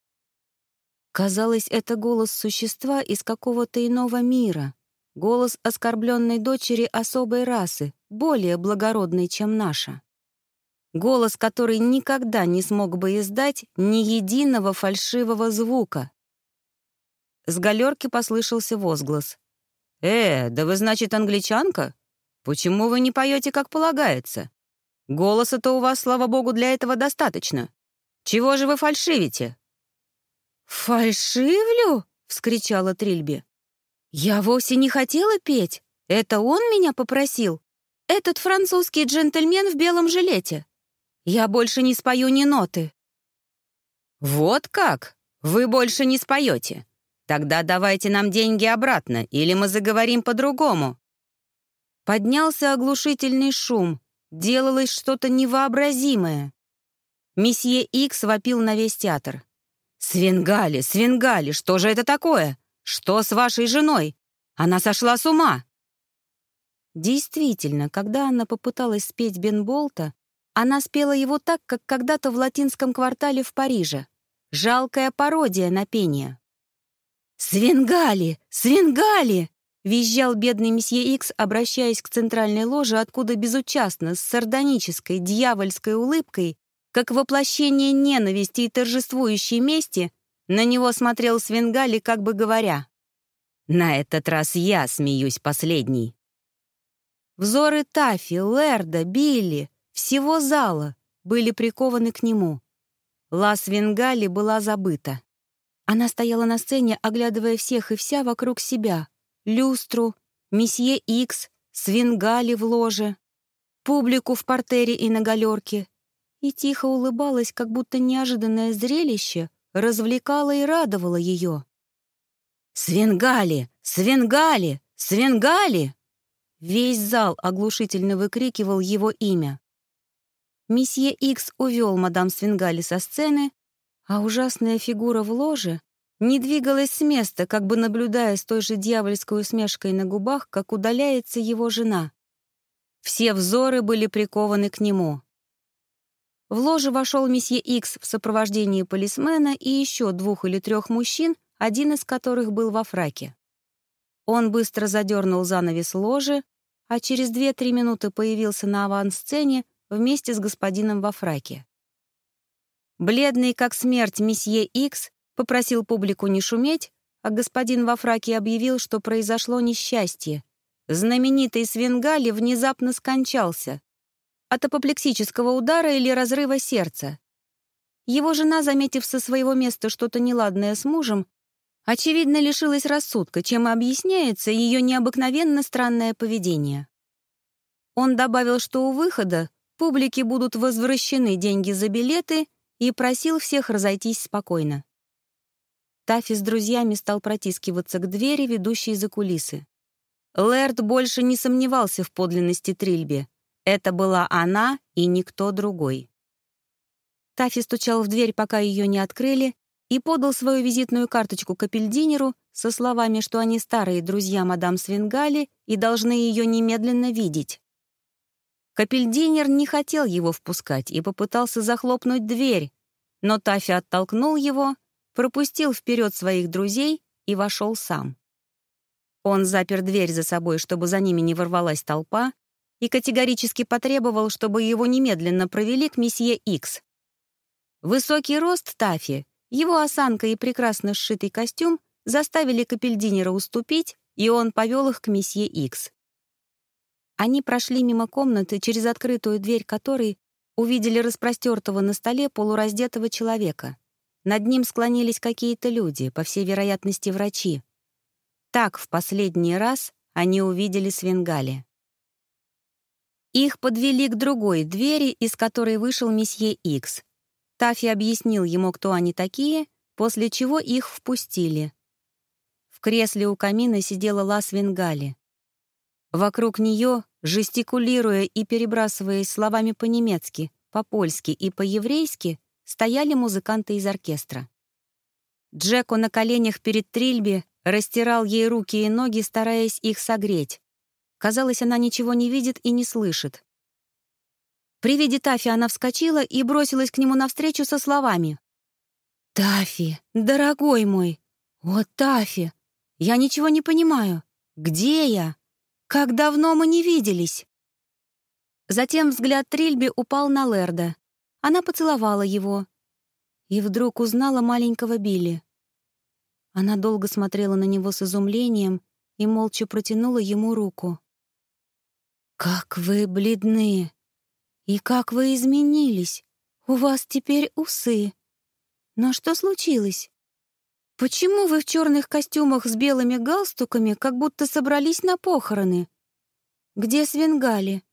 Казалось, это голос существа из какого-то иного мира, голос оскорбленной дочери особой расы, более благородной, чем наша. Голос, который никогда не смог бы издать ни единого фальшивого звука. С галерки послышался возглас. «Э, да вы, значит, англичанка? Почему вы не поете, как полагается? Голоса-то у вас, слава богу, для этого достаточно. Чего же вы фальшивите?» «Фальшивлю?» — вскричала Трильби. «Я вовсе не хотела петь. Это он меня попросил. Этот французский джентльмен в белом жилете. Я больше не спою ни ноты». «Вот как? Вы больше не споете? Тогда давайте нам деньги обратно, или мы заговорим по-другому». Поднялся оглушительный шум. Делалось что-то невообразимое. Месье Икс вопил на весь театр. «Свенгали, Свенгали, что же это такое? Что с вашей женой? Она сошла с ума!» Действительно, когда она попыталась спеть Бенболта, она спела его так, как когда-то в латинском квартале в Париже. Жалкая пародия на пение. «Свенгали! Свенгали!» — визжал бедный месье Икс, обращаясь к центральной ложе, откуда безучастно, с сардонической, дьявольской улыбкой, как воплощение ненависти и торжествующей мести, на него смотрел Свенгали, как бы говоря, «На этот раз я смеюсь последний». Взоры Тафи, Лерда, Билли, всего зала были прикованы к нему. Лас Венгали была забыта. Она стояла на сцене, оглядывая всех и вся вокруг себя. Люстру, месье Икс, Свенгали в ложе, публику в портере и на галерке. И тихо улыбалась, как будто неожиданное зрелище развлекало и радовало ее. «Свенгали! Свенгали! Свенгали!» Весь зал оглушительно выкрикивал его имя. Месье Икс увел мадам Свингали со сцены, а ужасная фигура в ложе не двигалась с места, как бы наблюдая с той же дьявольской усмешкой на губах, как удаляется его жена. Все взоры были прикованы к нему. В ложе вошел месье Икс в сопровождении полисмена и еще двух или трех мужчин, один из которых был во фраке. Он быстро задернул занавес ложи, а через две-три минуты появился на авансцене вместе с господином во фраке. Бледный как смерть месье Икс попросил публику не шуметь, а господин во фраке объявил, что произошло несчастье. Знаменитый Свенгали внезапно скончался от апоплексического удара или разрыва сердца. Его жена, заметив со своего места что-то неладное с мужем, очевидно лишилась рассудка, чем и объясняется ее необыкновенно странное поведение. Он добавил, что у выхода публике будут возвращены деньги за билеты и просил всех разойтись спокойно. Таффи с друзьями стал протискиваться к двери, ведущей за кулисы. Лэрд больше не сомневался в подлинности Трильби. Это была она и никто другой. Таффи стучал в дверь, пока ее не открыли, и подал свою визитную карточку капельдинеру со словами, что они старые друзья мадам Свингали и должны ее немедленно видеть. Капельдинер не хотел его впускать и попытался захлопнуть дверь, но Тафи оттолкнул его, пропустил вперед своих друзей и вошел сам. Он запер дверь за собой, чтобы за ними не ворвалась толпа, и категорически потребовал, чтобы его немедленно провели к месье Икс. Высокий рост Тафи, его осанка и прекрасно сшитый костюм заставили Капельдинера уступить, и он повел их к месье Икс. Они прошли мимо комнаты, через открытую дверь которой увидели распростертого на столе полураздетого человека. Над ним склонились какие-то люди, по всей вероятности, врачи. Так в последний раз они увидели Свенгали. Их подвели к другой двери, из которой вышел месье Икс. Тафи объяснил ему, кто они такие, после чего их впустили. В кресле у камина сидела Ла Свенгали. Вокруг нее Жестикулируя и перебрасываясь словами по-немецки, по-польски и по-еврейски, стояли музыканты из оркестра. Джеку на коленях перед Трильби растирал ей руки и ноги, стараясь их согреть. Казалось, она ничего не видит и не слышит. При виде Тафи она вскочила и бросилась к нему навстречу со словами. «Тафи, дорогой мой! Вот Тафи! Я ничего не понимаю. Где я?» Как давно мы не виделись!» Затем взгляд Трильби упал на Лерда. Она поцеловала его. И вдруг узнала маленького Билли. Она долго смотрела на него с изумлением и молча протянула ему руку. «Как вы бледны! И как вы изменились! У вас теперь усы! Но что случилось? Почему вы в черных костюмах с белыми галстуками, как будто собрались на похороны? Где Свенгали?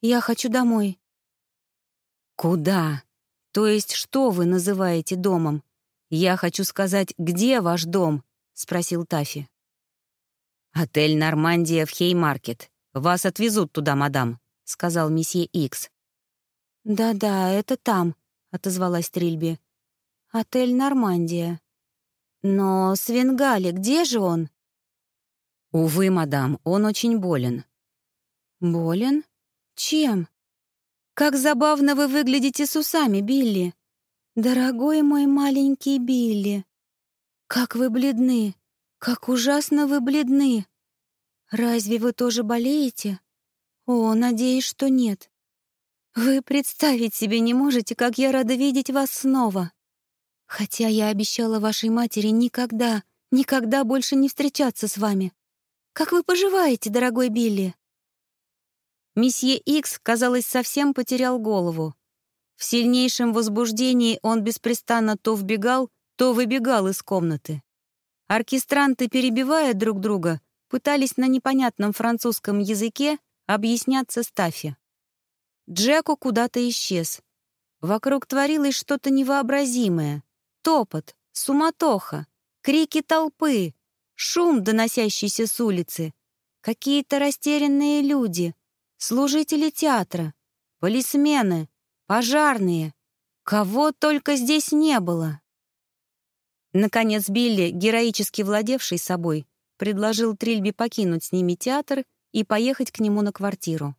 Я хочу домой». «Куда? То есть что вы называете домом? Я хочу сказать, где ваш дом?» — спросил Тафи. «Отель «Нормандия» в Хеймаркет. «Вас отвезут туда, мадам», — сказал месье Икс. «Да-да, это там», — отозвалась Трильби. «Отель «Нормандия». Но Свенгали, где же он?» «Увы, мадам, он очень болен». «Болен? Чем? Как забавно вы выглядите с усами, Билли. Дорогой мой маленький Билли. Как вы бледны, как ужасно вы бледны. «Разве вы тоже болеете?» «О, надеюсь, что нет. Вы представить себе не можете, как я рада видеть вас снова. Хотя я обещала вашей матери никогда, никогда больше не встречаться с вами. Как вы поживаете, дорогой Билли?» Месье Икс, казалось, совсем потерял голову. В сильнейшем возбуждении он беспрестанно то вбегал, то выбегал из комнаты. Оркестранты, перебивая друг друга, пытались на непонятном французском языке объясняться Стаффи. Джеку куда-то исчез. Вокруг творилось что-то невообразимое. Топот, суматоха, крики толпы, шум, доносящийся с улицы, какие-то растерянные люди, служители театра, полисмены, пожарные. Кого только здесь не было. Наконец Билли, героически владевший собой, предложил Трильби покинуть с ними театр и поехать к нему на квартиру.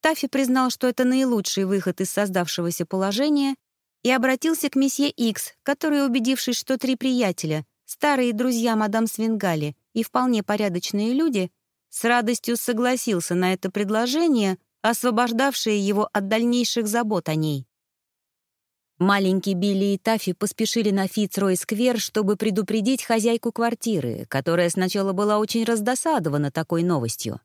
Таффи признал, что это наилучший выход из создавшегося положения, и обратился к месье Икс, который, убедившись, что три приятеля, старые друзья мадам Свингали и вполне порядочные люди, с радостью согласился на это предложение, освобождавшее его от дальнейших забот о ней. Маленький Билли и Таффи поспешили на Фицрой-сквер, чтобы предупредить хозяйку квартиры, которая сначала была очень раздосадована такой новостью.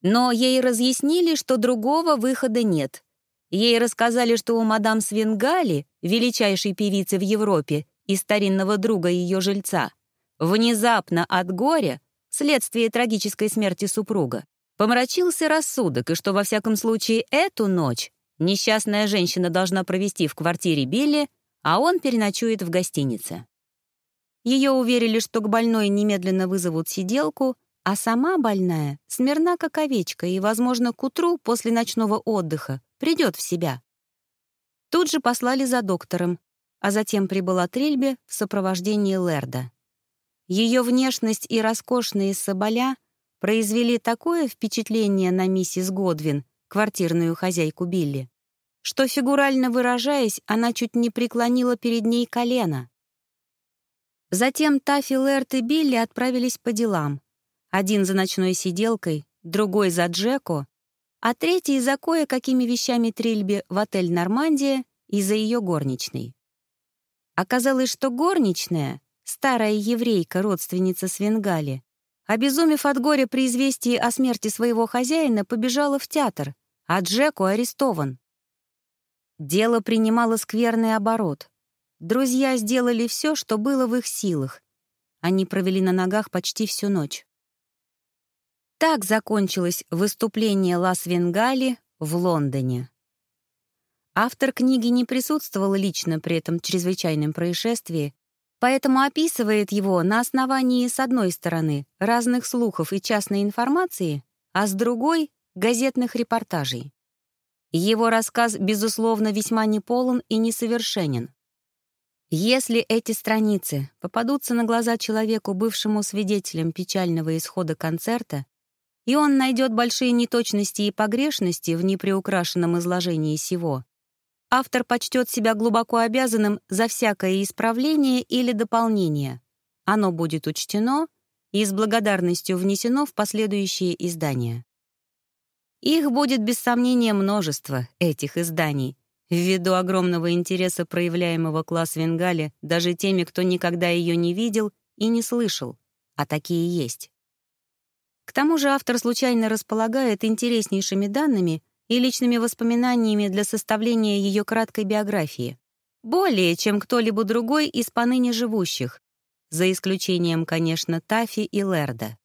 Но ей разъяснили, что другого выхода нет. Ей рассказали, что у мадам Свенгали, величайшей певицы в Европе и старинного друга ее жильца, внезапно от горя, вследствие трагической смерти супруга, помрачился рассудок, и что во всяком случае эту ночь Несчастная женщина должна провести в квартире Билли, а он переночует в гостинице. Ее уверили, что к больной немедленно вызовут сиделку, а сама больная смирна как овечка и, возможно, к утру после ночного отдыха придет в себя. Тут же послали за доктором, а затем прибыла Трильбе в сопровождении Лерда. Ее внешность и роскошные соболя произвели такое впечатление на миссис Годвин, квартирную хозяйку Билли, что, фигурально выражаясь, она чуть не преклонила перед ней колено. Затем Таффи, Лерт и Билли отправились по делам. Один за ночной сиделкой, другой за Джеко, а третий за кое-какими вещами Трильби в отель «Нормандия» и за ее горничной. Оказалось, что горничная, старая еврейка, родственница Свенгали, обезумев от горя при известии о смерти своего хозяина, побежала в театр, а Джеку арестован. Дело принимало скверный оборот. Друзья сделали все, что было в их силах. Они провели на ногах почти всю ночь. Так закончилось выступление Лас Венгали в Лондоне. Автор книги не присутствовал лично при этом чрезвычайном происшествии, поэтому описывает его на основании, с одной стороны, разных слухов и частной информации, а с другой газетных репортажей. Его рассказ, безусловно, весьма неполон и несовершенен. Если эти страницы попадутся на глаза человеку, бывшему свидетелем печального исхода концерта, и он найдет большие неточности и погрешности в неприукрашенном изложении сего, автор почтет себя глубоко обязанным за всякое исправление или дополнение. Оно будет учтено и с благодарностью внесено в последующие издания. Их будет без сомнения множество, этих изданий, ввиду огромного интереса, проявляемого класс Венгали даже теми, кто никогда ее не видел и не слышал, а такие есть. К тому же автор случайно располагает интереснейшими данными и личными воспоминаниями для составления ее краткой биографии. Более, чем кто-либо другой из поныне живущих, за исключением, конечно, Тафи и Лерда.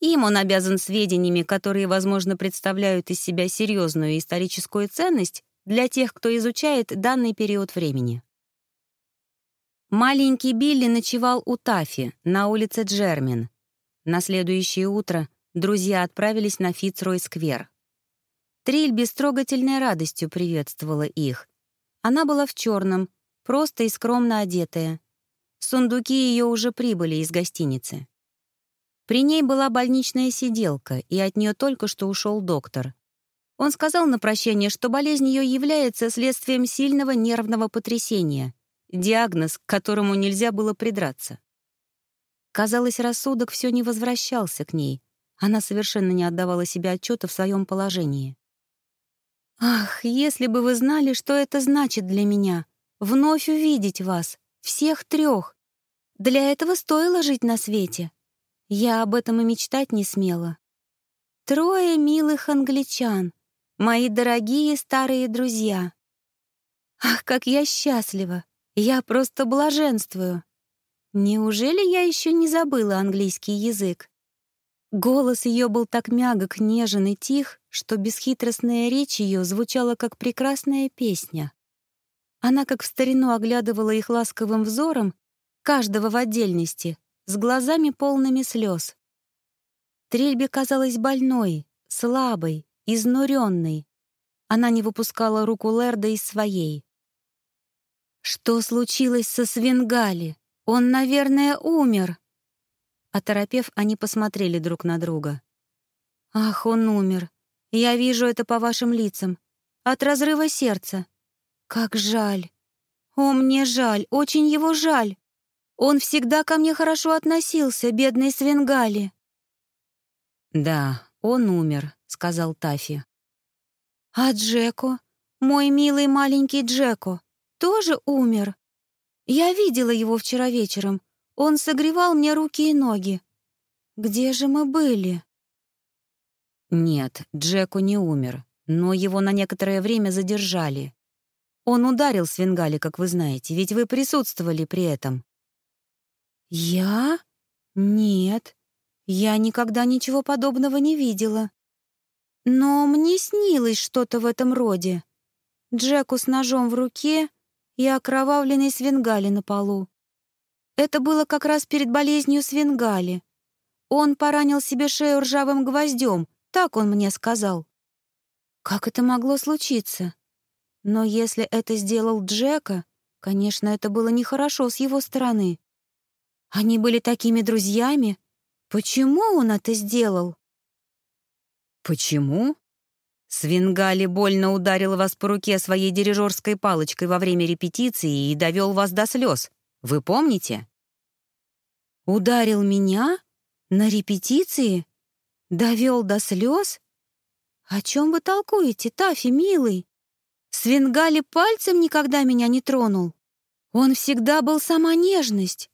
Им он обязан сведениями, которые, возможно, представляют из себя серьезную историческую ценность для тех, кто изучает данный период времени. Маленький Билли ночевал у Тафи на улице Джермин. На следующее утро друзья отправились на Фицрой-сквер. Трильби с трогательной радостью приветствовала их. Она была в черном, просто и скромно одетая. Сундуки ее уже прибыли из гостиницы. При ней была больничная сиделка, и от нее только что ушел доктор. Он сказал на прощание, что болезнь ее является следствием сильного нервного потрясения, диагноз, к которому нельзя было придраться. Казалось, рассудок все не возвращался к ней. Она совершенно не отдавала себе отчета в своем положении. «Ах, если бы вы знали, что это значит для меня, вновь увидеть вас, всех трех. Для этого стоило жить на свете. Я об этом и мечтать не смела. Трое милых англичан, мои дорогие старые друзья. Ах, как я счастлива! Я просто блаженствую. Неужели я еще не забыла английский язык? Голос ее был так мягок, нежен и тих, что бесхитростная речь ее звучала как прекрасная песня. Она как в старину оглядывала их ласковым взором, каждого в отдельности, с глазами полными слез. Трельбе казалась больной, слабой, изнуренной. Она не выпускала руку Лерда из своей. «Что случилось со Свенгали? Он, наверное, умер!» Оторопев, они посмотрели друг на друга. «Ах, он умер. Я вижу это по вашим лицам. От разрыва сердца. Как жаль. О, мне жаль, очень его жаль. Он всегда ко мне хорошо относился, бедный Свенгали». «Да, он умер», — сказал Тафи. «А Джеко, мой милый маленький Джеко, тоже умер. Я видела его вчера вечером. Он согревал мне руки и ноги. Где же мы были?» Нет, Джеку не умер, но его на некоторое время задержали. Он ударил Свенгали, как вы знаете, ведь вы присутствовали при этом. «Я? Нет, я никогда ничего подобного не видела. Но мне снилось что-то в этом роде. Джеку с ножом в руке и окровавленный Свенгали на полу. Это было как раз перед болезнью Свенгали. Он поранил себе шею ржавым гвоздем, так он мне сказал. Как это могло случиться? Но если это сделал Джека, конечно, это было нехорошо с его стороны. Они были такими друзьями. Почему он это сделал? Почему? Свингали больно ударил вас по руке своей дирижерской палочкой во время репетиции и довел вас до слез. Вы помните? Ударил меня? На репетиции? Довел до слез? О чем вы толкуете, Тафи, милый? Свингали пальцем никогда меня не тронул. Он всегда был сама нежность.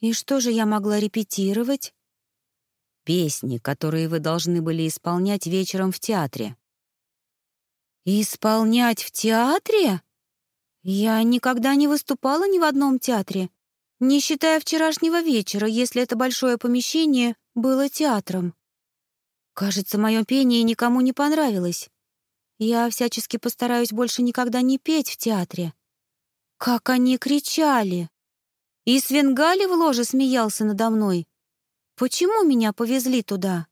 И что же я могла репетировать? Песни, которые вы должны были исполнять вечером в театре. Исполнять в театре? Я никогда не выступала ни в одном театре, не считая вчерашнего вечера, если это большое помещение было театром. Кажется, мое пение никому не понравилось. Я всячески постараюсь больше никогда не петь в театре. Как они кричали! И Свенгали в ложе смеялся надо мной. Почему меня повезли туда?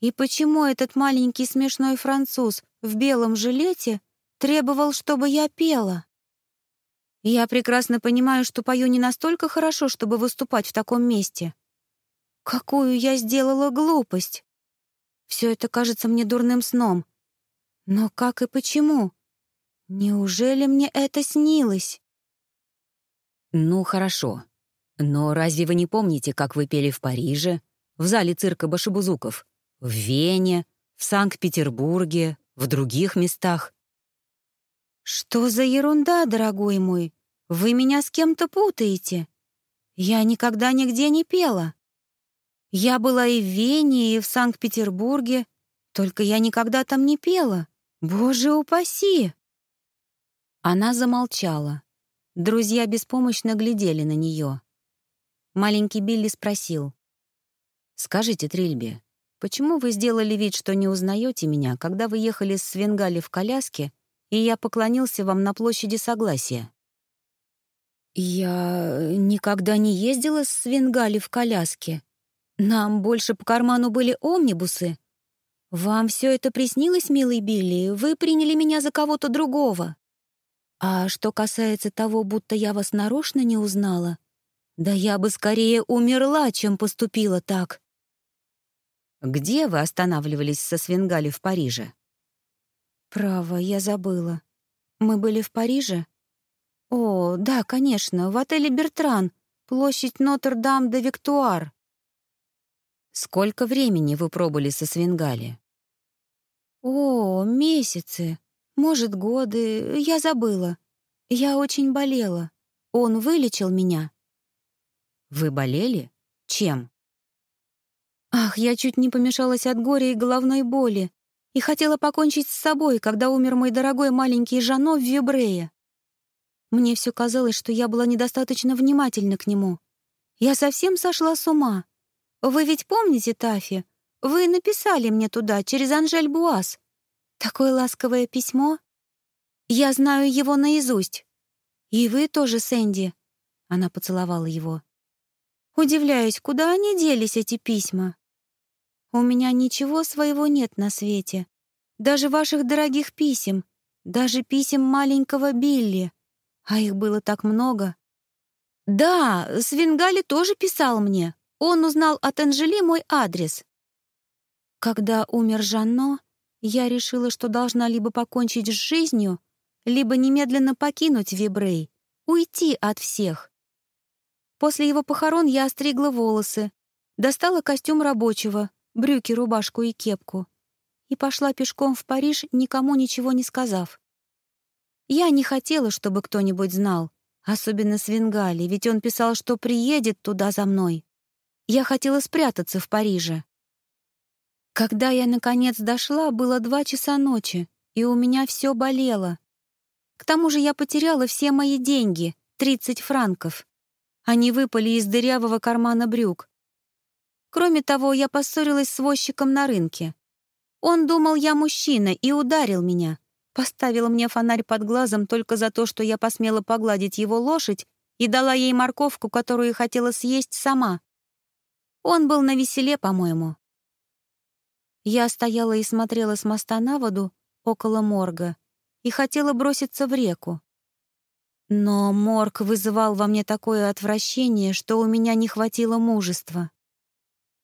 И почему этот маленький смешной француз в белом жилете требовал, чтобы я пела? Я прекрасно понимаю, что пою не настолько хорошо, чтобы выступать в таком месте. Какую я сделала глупость! Все это кажется мне дурным сном. Но как и почему? Неужели мне это снилось? Ну, хорошо. Но разве вы не помните, как вы пели в Париже, в зале цирка Башибузуков, в Вене, в Санкт-Петербурге, в других местах? Что за ерунда, дорогой мой? Вы меня с кем-то путаете. Я никогда нигде не пела. Я была и в Вене, и в Санкт-Петербурге, только я никогда там не пела. Боже упаси!» Она замолчала. Друзья беспомощно глядели на нее. Маленький Билли спросил. «Скажите, Трильби, почему вы сделали вид, что не узнаете меня, когда вы ехали с Свенгали в коляске, и я поклонился вам на площади Согласия?» «Я никогда не ездила с Свенгали в коляске. Нам больше по карману были омнибусы. Вам все это приснилось, милый Билли? Вы приняли меня за кого-то другого. А что касается того, будто я вас нарочно не узнала, да я бы скорее умерла, чем поступила так. Где вы останавливались со Свенгали в Париже? Право, я забыла. Мы были в Париже? О, да, конечно, в отеле «Бертран», площадь Нотр-Дам-де-Виктуар. Сколько времени вы пробыли со Свенгали? О, месяцы, может, годы, я забыла. Я очень болела. Он вылечил меня. Вы болели? Чем? Ах, я чуть не помешалась от горя и головной боли и хотела покончить с собой, когда умер мой дорогой маленький Жано в Вибрее. Мне все казалось, что я была недостаточно внимательна к нему. Я совсем сошла с ума. Вы ведь помните, Тафи? Вы написали мне туда, через Анжель Буас. Такое ласковое письмо. Я знаю его наизусть. И вы тоже, Сэнди. Она поцеловала его. Удивляюсь, куда они делись, эти письма? У меня ничего своего нет на свете. Даже ваших дорогих писем. Даже писем маленького Билли. А их было так много. Да, Свингали тоже писал мне. Он узнал от Анжели мой адрес. Когда умер Жанно, я решила, что должна либо покончить с жизнью, либо немедленно покинуть Вибрей, уйти от всех. После его похорон я остригла волосы, достала костюм рабочего, брюки, рубашку и кепку и пошла пешком в Париж, никому ничего не сказав. Я не хотела, чтобы кто-нибудь знал, особенно Свенгали, ведь он писал, что приедет туда за мной. Я хотела спрятаться в Париже. Когда я, наконец, дошла, было два часа ночи, и у меня все болело. К тому же я потеряла все мои деньги, 30 франков. Они выпали из дырявого кармана брюк. Кроме того, я поссорилась с возчиком на рынке. Он думал, я мужчина, и ударил меня. Поставил мне фонарь под глазом только за то, что я посмела погладить его лошадь и дала ей морковку, которую хотела съесть сама. Он был на веселе, по-моему. Я стояла и смотрела с моста на воду около морга и хотела броситься в реку. Но морг вызывал во мне такое отвращение, что у меня не хватило мужества.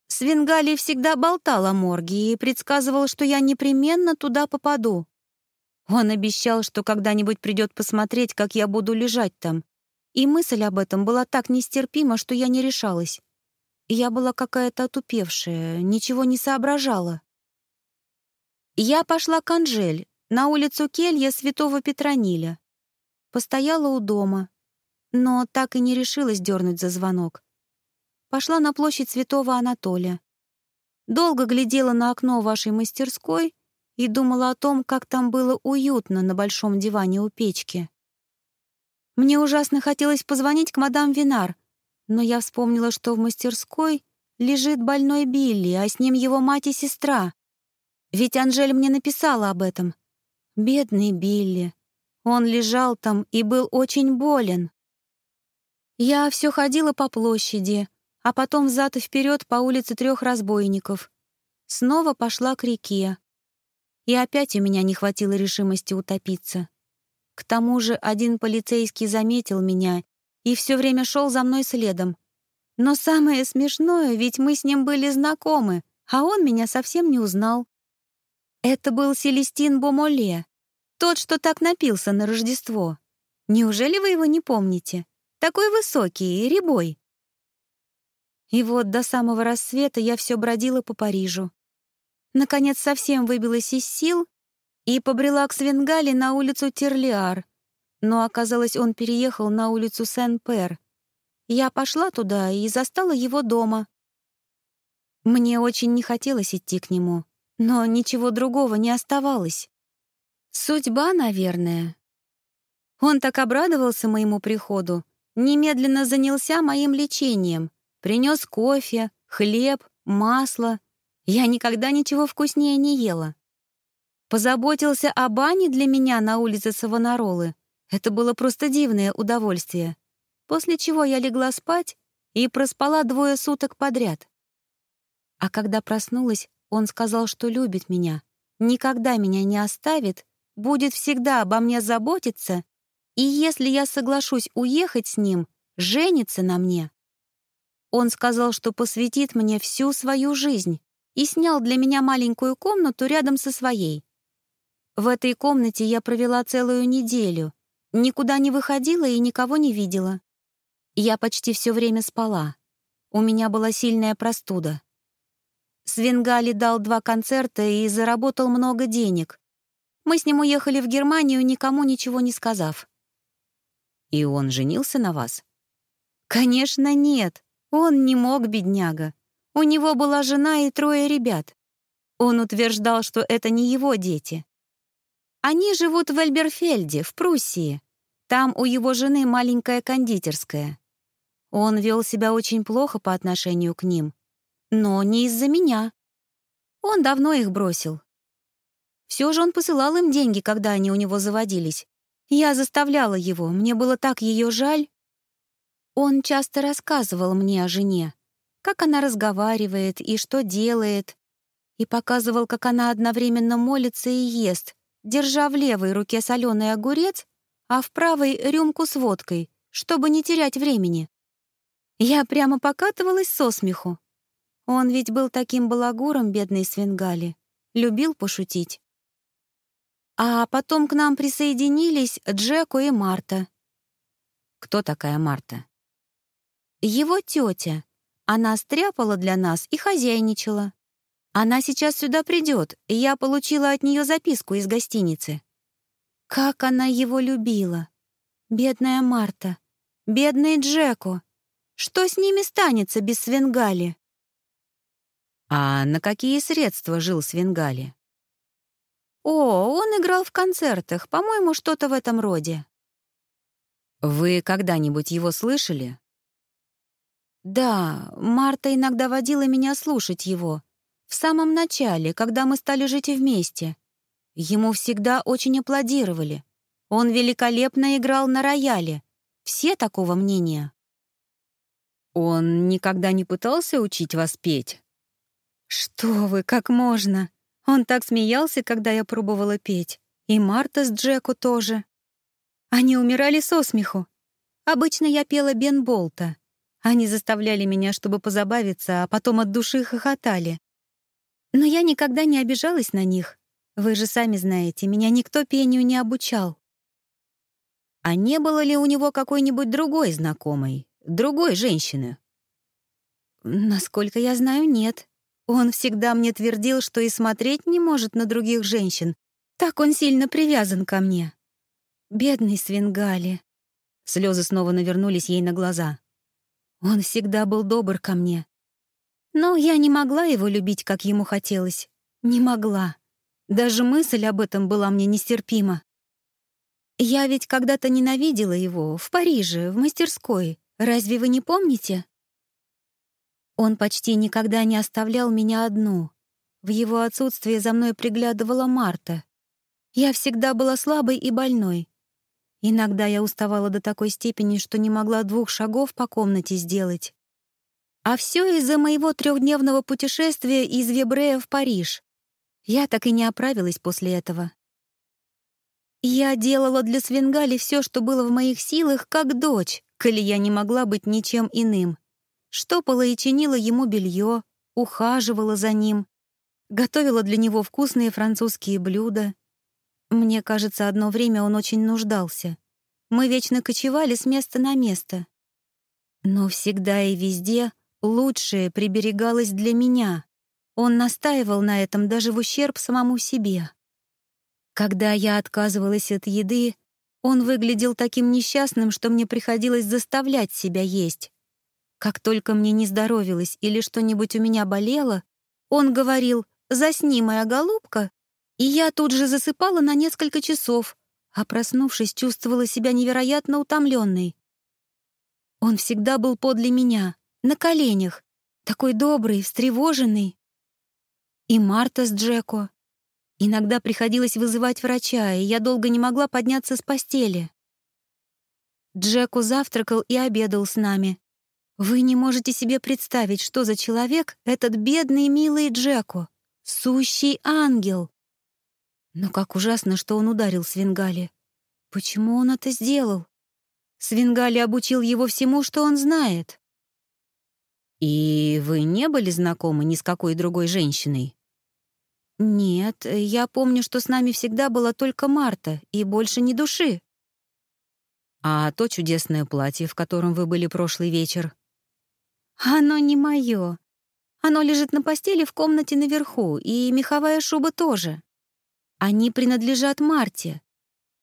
Свингали всегда болтал о морге и предсказывал, что я непременно туда попаду. Он обещал, что когда-нибудь придет посмотреть, как я буду лежать там. И мысль об этом была так нестерпима, что я не решалась. Я была какая-то отупевшая, ничего не соображала. Я пошла к Анжель, на улицу Келья Святого Петрониля. Постояла у дома, но так и не решилась дернуть за звонок. Пошла на площадь Святого Анатолия. Долго глядела на окно вашей мастерской и думала о том, как там было уютно на большом диване у печки. Мне ужасно хотелось позвонить к мадам Винар, но я вспомнила, что в мастерской лежит больной Билли, а с ним его мать и сестра. Ведь Анжель мне написала об этом. Бедный Билли. Он лежал там и был очень болен. Я все ходила по площади, а потом взад и вперед по улице трех разбойников. Снова пошла к реке. И опять у меня не хватило решимости утопиться. К тому же один полицейский заметил меня и все время шел за мной следом. Но самое смешное, ведь мы с ним были знакомы, а он меня совсем не узнал. Это был Селестин Бомоле, тот, что так напился на Рождество. Неужели вы его не помните? Такой высокий и рябой. И вот до самого рассвета я все бродила по Парижу. Наконец совсем выбилась из сил и побрела к Свенгале на улицу Терлиар. Но оказалось, он переехал на улицу Сен-Пер. Я пошла туда и застала его дома. Мне очень не хотелось идти к нему, но ничего другого не оставалось. Судьба, наверное. Он так обрадовался моему приходу, немедленно занялся моим лечением, принес кофе, хлеб, масло. Я никогда ничего вкуснее не ела. Позаботился о бане для меня на улице Савонаролы. Это было просто дивное удовольствие. После чего я легла спать и проспала двое суток подряд. А когда проснулась, он сказал, что любит меня, никогда меня не оставит, будет всегда обо мне заботиться, и если я соглашусь уехать с ним, женится на мне. Он сказал, что посвятит мне всю свою жизнь и снял для меня маленькую комнату рядом со своей. В этой комнате я провела целую неделю, никуда не выходила и никого не видела. Я почти все время спала. У меня была сильная простуда. Свенгали дал два концерта и заработал много денег. Мы с ним уехали в Германию, никому ничего не сказав. И он женился на вас? Конечно, нет. Он не мог, бедняга. У него была жена и трое ребят. Он утверждал, что это не его дети. Они живут в Эльберфельде, в Пруссии. Там у его жены маленькая кондитерская. Он вел себя очень плохо по отношению к ним. Но не из-за меня. Он давно их бросил. Все же он посылал им деньги, когда они у него заводились. Я заставляла его, мне было так ее жаль. Он часто рассказывал мне о жене, как она разговаривает и что делает, и показывал, как она одновременно молится и ест, держа в левой руке соленый огурец, а в правой — рюмку с водкой, чтобы не терять времени. Я прямо покатывалась со смеху. Он ведь был таким балагуром, бедный Свенгали. Любил пошутить. А потом к нам присоединились Джеко и Марта. Кто такая Марта? Его тетя. Она стряпала для нас и хозяйничала. Она сейчас сюда придет, и я получила от нее записку из гостиницы. Как она его любила. Бедная Марта. Бедный Джеко. Что с ними станется без Свенгали? А на какие средства жил Свенгали? О, он играл в концертах, по-моему, что-то в этом роде. Вы когда-нибудь его слышали? Да, Марта иногда водила меня слушать его. В самом начале, когда мы стали жить вместе. Ему всегда очень аплодировали. Он великолепно играл на рояле. Все такого мнения. Он никогда не пытался учить вас петь? «Что вы, как можно? Он так смеялся, когда я пробовала петь. И Марта с Джеку тоже. Они умирали со смеху. Обычно я пела Бен Болта. Они заставляли меня, чтобы позабавиться, а потом от души хохотали. Но я никогда не обижалась на них. Вы же сами знаете, меня никто пению не обучал. А не было ли у него какой-нибудь другой знакомой, другой женщины? Насколько я знаю, нет. Он всегда мне твердил, что и смотреть не может на других женщин. Так он сильно привязан ко мне. Бедный Свингали. Слезы снова навернулись ей на глаза. Он всегда был добр ко мне. Но я не могла его любить, как ему хотелось. Не могла. Даже мысль об этом была мне нестерпима. Я ведь когда-то ненавидела его в Париже, в мастерской. Разве вы не помните? Он почти никогда не оставлял меня одну. В его отсутствие за мной приглядывала Марта. Я всегда была слабой и больной. Иногда я уставала до такой степени, что не могла двух шагов по комнате сделать. А все из-за моего трехдневного путешествия из Вебрея в Париж. Я так и не оправилась после этого. Я делала для Свенгали все, что было в моих силах, как дочь, коли я не могла быть ничем иным штопала и чинила ему белье, ухаживала за ним, готовила для него вкусные французские блюда. Мне кажется, одно время он очень нуждался. Мы вечно кочевали с места на место. Но всегда и везде лучшее приберегалось для меня. Он настаивал на этом даже в ущерб самому себе. Когда я отказывалась от еды, он выглядел таким несчастным, что мне приходилось заставлять себя есть. Как только мне не здоровилось или что-нибудь у меня болело, он говорил «Засни, моя голубка», и я тут же засыпала на несколько часов, а проснувшись, чувствовала себя невероятно утомленной. Он всегда был подле меня, на коленях, такой добрый, встревоженный. И Марта с Джеко. Иногда приходилось вызывать врача, и я долго не могла подняться с постели. Джеку завтракал и обедал с нами. Вы не можете себе представить, что за человек этот бедный милый Джеку. Сущий ангел. Но как ужасно, что он ударил Свингали. Почему он это сделал? Свингали обучил его всему, что он знает. «И вы не были знакомы ни с какой другой женщиной?» «Нет, я помню, что с нами всегда была только Марта, и больше ни души». «А то чудесное платье, в котором вы были прошлый вечер?» «Оно не мое. Оно лежит на постели в комнате наверху, и меховая шуба тоже. Они принадлежат Марте.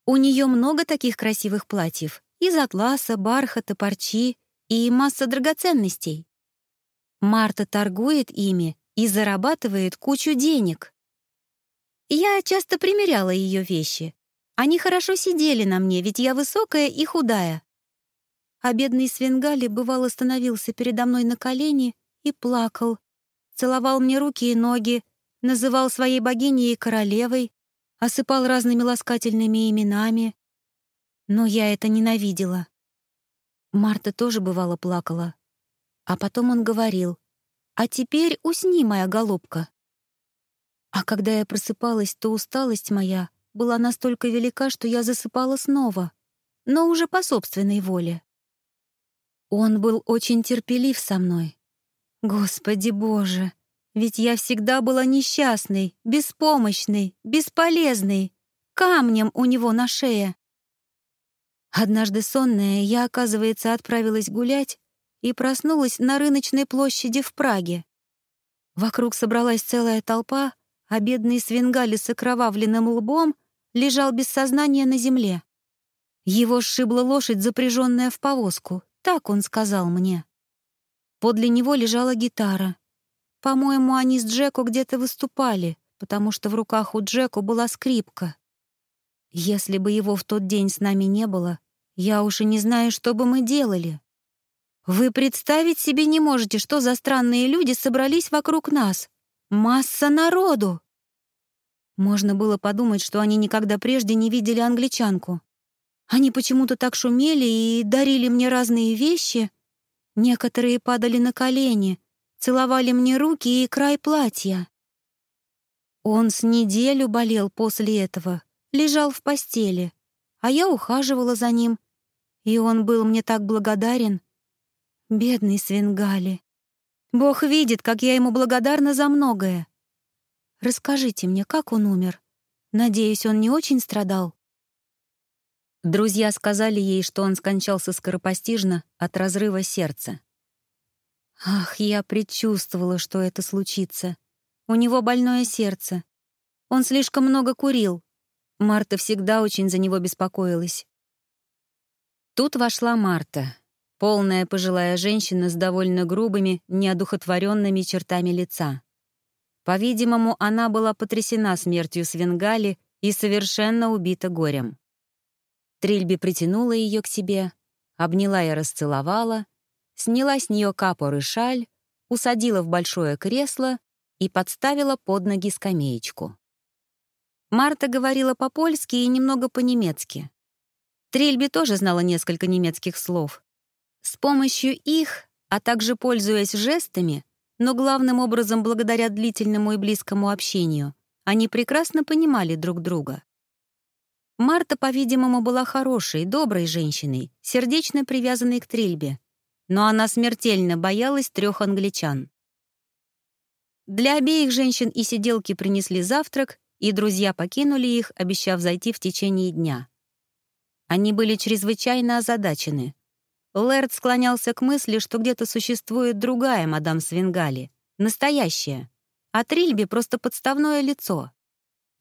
У нее много таких красивых платьев, из атласа, бархата, парчи и масса драгоценностей. Марта торгует ими и зарабатывает кучу денег. Я часто примеряла ее вещи. Они хорошо сидели на мне, ведь я высокая и худая. А бедный Свенгали бывало становился передо мной на колени и плакал, целовал мне руки и ноги, называл своей богиней и королевой, осыпал разными ласкательными именами. Но я это ненавидела. Марта тоже бывало плакала. А потом он говорил, «А теперь усни, моя голубка». А когда я просыпалась, то усталость моя была настолько велика, что я засыпала снова, но уже по собственной воле. Он был очень терпелив со мной. Господи Боже, ведь я всегда была несчастной, беспомощной, бесполезной, камнем у него на шее. Однажды сонная, я, оказывается, отправилась гулять и проснулась на рыночной площади в Праге. Вокруг собралась целая толпа, а бедный свингали с окровавленным лбом лежал без сознания на земле. Его сшибла лошадь, запряженная в повозку, так он сказал мне. Подле него лежала гитара. По-моему, они с Джеку где-то выступали, потому что в руках у Джеку была скрипка. Если бы его в тот день с нами не было, я уж и не знаю, что бы мы делали. Вы представить себе не можете, что за странные люди собрались вокруг нас. Масса народу! Можно было подумать, что они никогда прежде не видели англичанку. Они почему-то так шумели и дарили мне разные вещи. Некоторые падали на колени, целовали мне руки и край платья. Он с неделю болел после этого, лежал в постели, а я ухаживала за ним, и он был мне так благодарен. Бедный Свенгали. Бог видит, как я ему благодарна за многое. Расскажите мне, как он умер? Надеюсь, он не очень страдал?» Друзья сказали ей, что он скончался скоропостижно от разрыва сердца. Ах, я предчувствовала, что это случится. У него больное сердце. Он слишком много курил. Марта всегда очень за него беспокоилась. Тут вошла Марта, полная пожилая женщина с довольно грубыми, неодухотворенными чертами лица. По-видимому, она была потрясена смертью Свенгали и совершенно убита горем. Трильби притянула ее к себе, обняла и расцеловала, сняла с нее капор и шаль, усадила в большое кресло и подставила под ноги скамеечку. Марта говорила по-польски и немного по-немецки. Трильби тоже знала несколько немецких слов. С помощью их, а также пользуясь жестами, но главным образом благодаря длительному и близкому общению, они прекрасно понимали друг друга. Марта, по-видимому, была хорошей, доброй женщиной, сердечно привязанной к Трильбе, но она смертельно боялась трех англичан. Для обеих женщин и сиделки принесли завтрак, и друзья покинули их, обещав зайти в течение дня. Они были чрезвычайно озадачены. Лэрд склонялся к мысли, что где-то существует другая мадам Свингали, настоящая, а Трильби просто подставное лицо.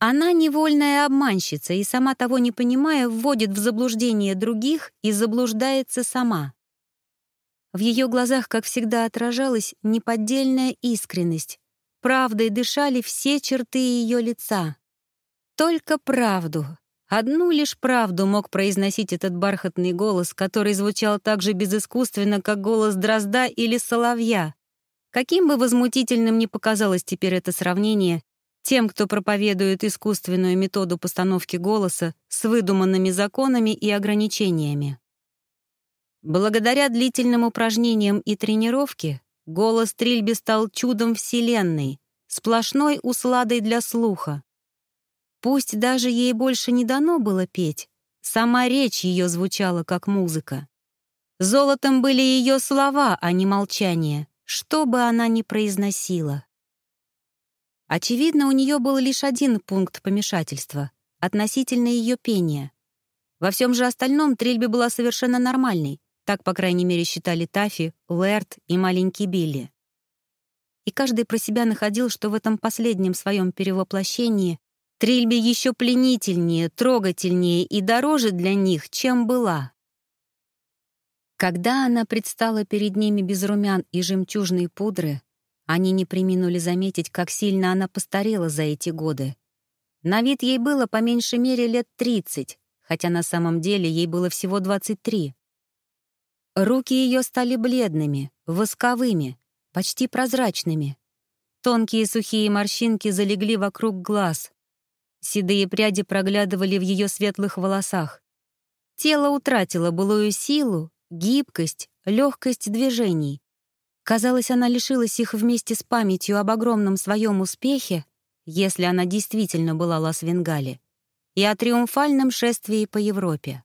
Она невольная обманщица и, сама того не понимая, вводит в заблуждение других и заблуждается сама. В ее глазах, как всегда, отражалась неподдельная искренность. Правдой дышали все черты ее лица. Только правду. Одну лишь правду мог произносить этот бархатный голос, который звучал так же безыскусственно, как голос дрозда или соловья. Каким бы возмутительным ни показалось теперь это сравнение, тем, кто проповедует искусственную методу постановки голоса с выдуманными законами и ограничениями. Благодаря длительным упражнениям и тренировке голос Трильби стал чудом Вселенной, сплошной усладой для слуха. Пусть даже ей больше не дано было петь, сама речь ее звучала как музыка. Золотом были ее слова, а не молчание, что бы она ни произносила. Очевидно, у нее был лишь один пункт помешательства — относительно ее пения. Во всем же остальном Трильби была совершенно нормальной, так, по крайней мере, считали Тафи, Лэрт и маленький Билли. И каждый про себя находил, что в этом последнем своем перевоплощении Трильби еще пленительнее, трогательнее и дороже для них, чем была. Когда она предстала перед ними без румян и жемчужной пудры, они не приминули заметить, как сильно она постарела за эти годы. На вид ей было по меньшей мере лет 30, хотя на самом деле ей было всего 23. Руки ее стали бледными, восковыми, почти прозрачными. Тонкие сухие морщинки залегли вокруг глаз, Седые пряди проглядывали в ее светлых волосах. Тело утратило былую силу, гибкость, легкость движений. Казалось, она лишилась их вместе с памятью об огромном своем успехе, если она действительно была Лас-Венгали, и о триумфальном шествии по Европе.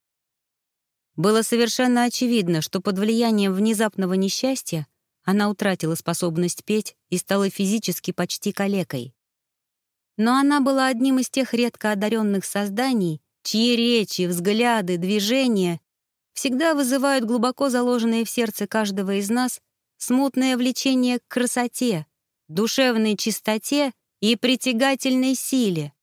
Было совершенно очевидно, что под влиянием внезапного несчастья она утратила способность петь и стала физически почти калекой. Но она была одним из тех редко одаренных созданий, чьи речи, взгляды, движения всегда вызывают глубоко заложенное в сердце каждого из нас смутное влечение к красоте, душевной чистоте и притягательной силе.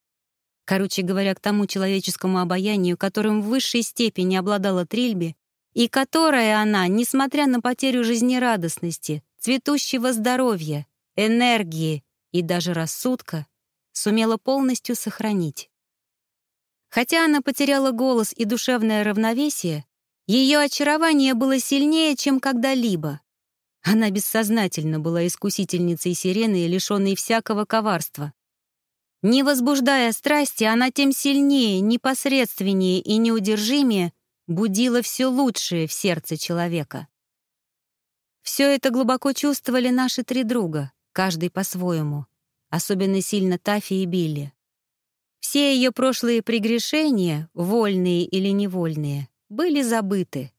Короче говоря, к тому человеческому обаянию, которым в высшей степени обладала Трильби, и которое она, несмотря на потерю жизнерадостности, цветущего здоровья, энергии и даже рассудка, сумела полностью сохранить. Хотя она потеряла голос и душевное равновесие, ее очарование было сильнее, чем когда-либо. Она бессознательно была искусительницей сирены, лишенной всякого коварства. Не возбуждая страсти, она тем сильнее, непосредственнее и неудержимее будила все лучшее в сердце человека. Все это глубоко чувствовали наши три друга, каждый по-своему особенно сильно Тафи и Билли. Все ее прошлые прегрешения, вольные или невольные, были забыты.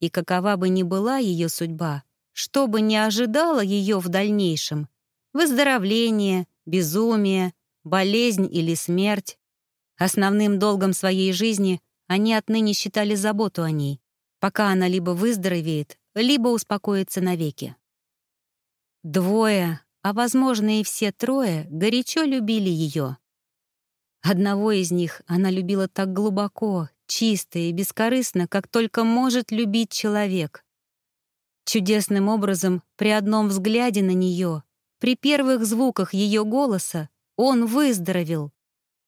И какова бы ни была ее судьба, что бы ни ожидало ее в дальнейшем, выздоровление, безумие, болезнь или смерть, основным долгом своей жизни они отныне считали заботу о ней, пока она либо выздоровеет, либо успокоится навеки. Двое, а, возможно, и все трое горячо любили ее. Одного из них она любила так глубоко, чисто и бескорыстно, как только может любить человек. Чудесным образом, при одном взгляде на нее, при первых звуках ее голоса, он выздоровел.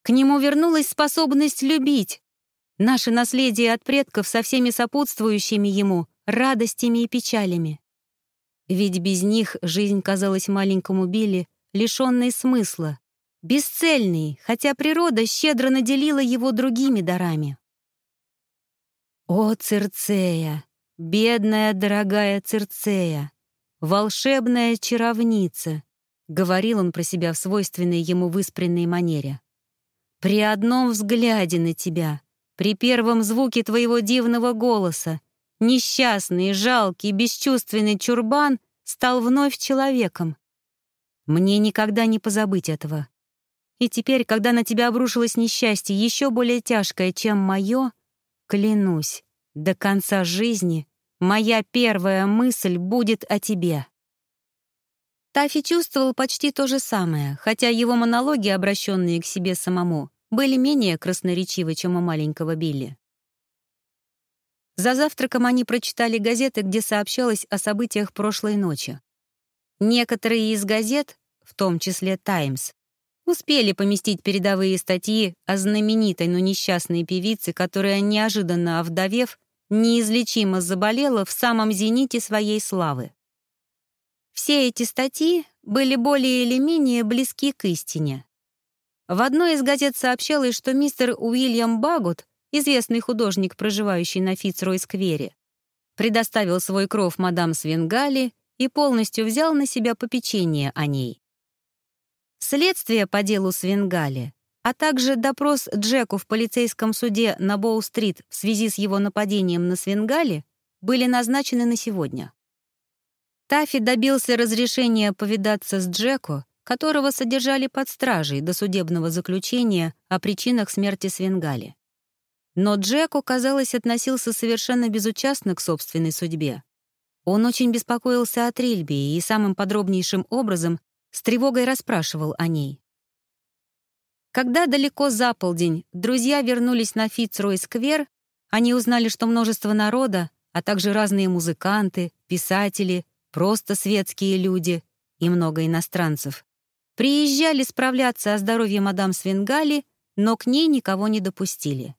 К нему вернулась способность любить. Наше наследие от предков со всеми сопутствующими ему радостями и печалями. Ведь без них жизнь казалась маленькому Билли лишенной смысла, бесцельной, хотя природа щедро наделила его другими дарами. О, Цирцея, бедная дорогая Цирцея, волшебная чаровница, говорил он про себя в свойственной ему выспренной манере. При одном взгляде на тебя, при первом звуке твоего дивного голоса, Несчастный, жалкий, бесчувственный чурбан стал вновь человеком. Мне никогда не позабыть этого. И теперь, когда на тебя обрушилось несчастье еще более тяжкое, чем мое, клянусь, до конца жизни моя первая мысль будет о тебе. Тафи чувствовал почти то же самое, хотя его монологи, обращенные к себе самому, были менее красноречивы, чем у маленького Билли. За завтраком они прочитали газеты, где сообщалось о событиях прошлой ночи. Некоторые из газет, в том числе «Таймс», успели поместить передовые статьи о знаменитой, но несчастной певице, которая, неожиданно овдовев, неизлечимо заболела в самом зените своей славы. Все эти статьи были более или менее близки к истине. В одной из газет сообщалось, что мистер Уильям Багут, известный художник, проживающий на Фицрой-сквере, предоставил свой кров мадам Свенгали и полностью взял на себя попечение о ней. Следствие по делу Свенгали, а также допрос Джеку в полицейском суде на Боу-стрит в связи с его нападением на Свенгали были назначены на сегодня. Таффи добился разрешения повидаться с Джеку, которого содержали под стражей до судебного заключения о причинах смерти Свенгали. Но Джеку, казалось, относился совершенно безучастно к собственной судьбе. Он очень беспокоился о Трильбе и самым подробнейшим образом с тревогой расспрашивал о ней. Когда далеко за полдень друзья вернулись на Фицрой-сквер, они узнали, что множество народа, а также разные музыканты, писатели, просто светские люди и много иностранцев, приезжали справляться о здоровье мадам Свенгали, но к ней никого не допустили.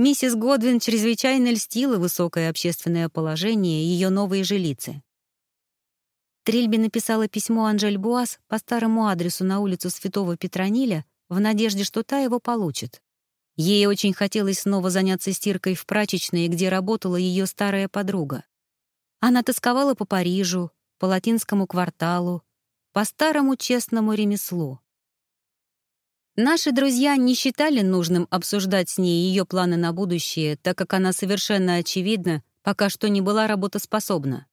Миссис Годвин чрезвычайно льстила высокое общественное положение ее новой жилицы. Трильби написала письмо Анжель Буас по старому адресу на улицу Святого Петрониля в надежде, что та его получит. Ей очень хотелось снова заняться стиркой в прачечной, где работала ее старая подруга. Она тосковала по Парижу, по латинскому кварталу, по старому честному ремеслу. Наши друзья не считали нужным обсуждать с ней ее планы на будущее, так как она совершенно очевидно пока что не была работоспособна.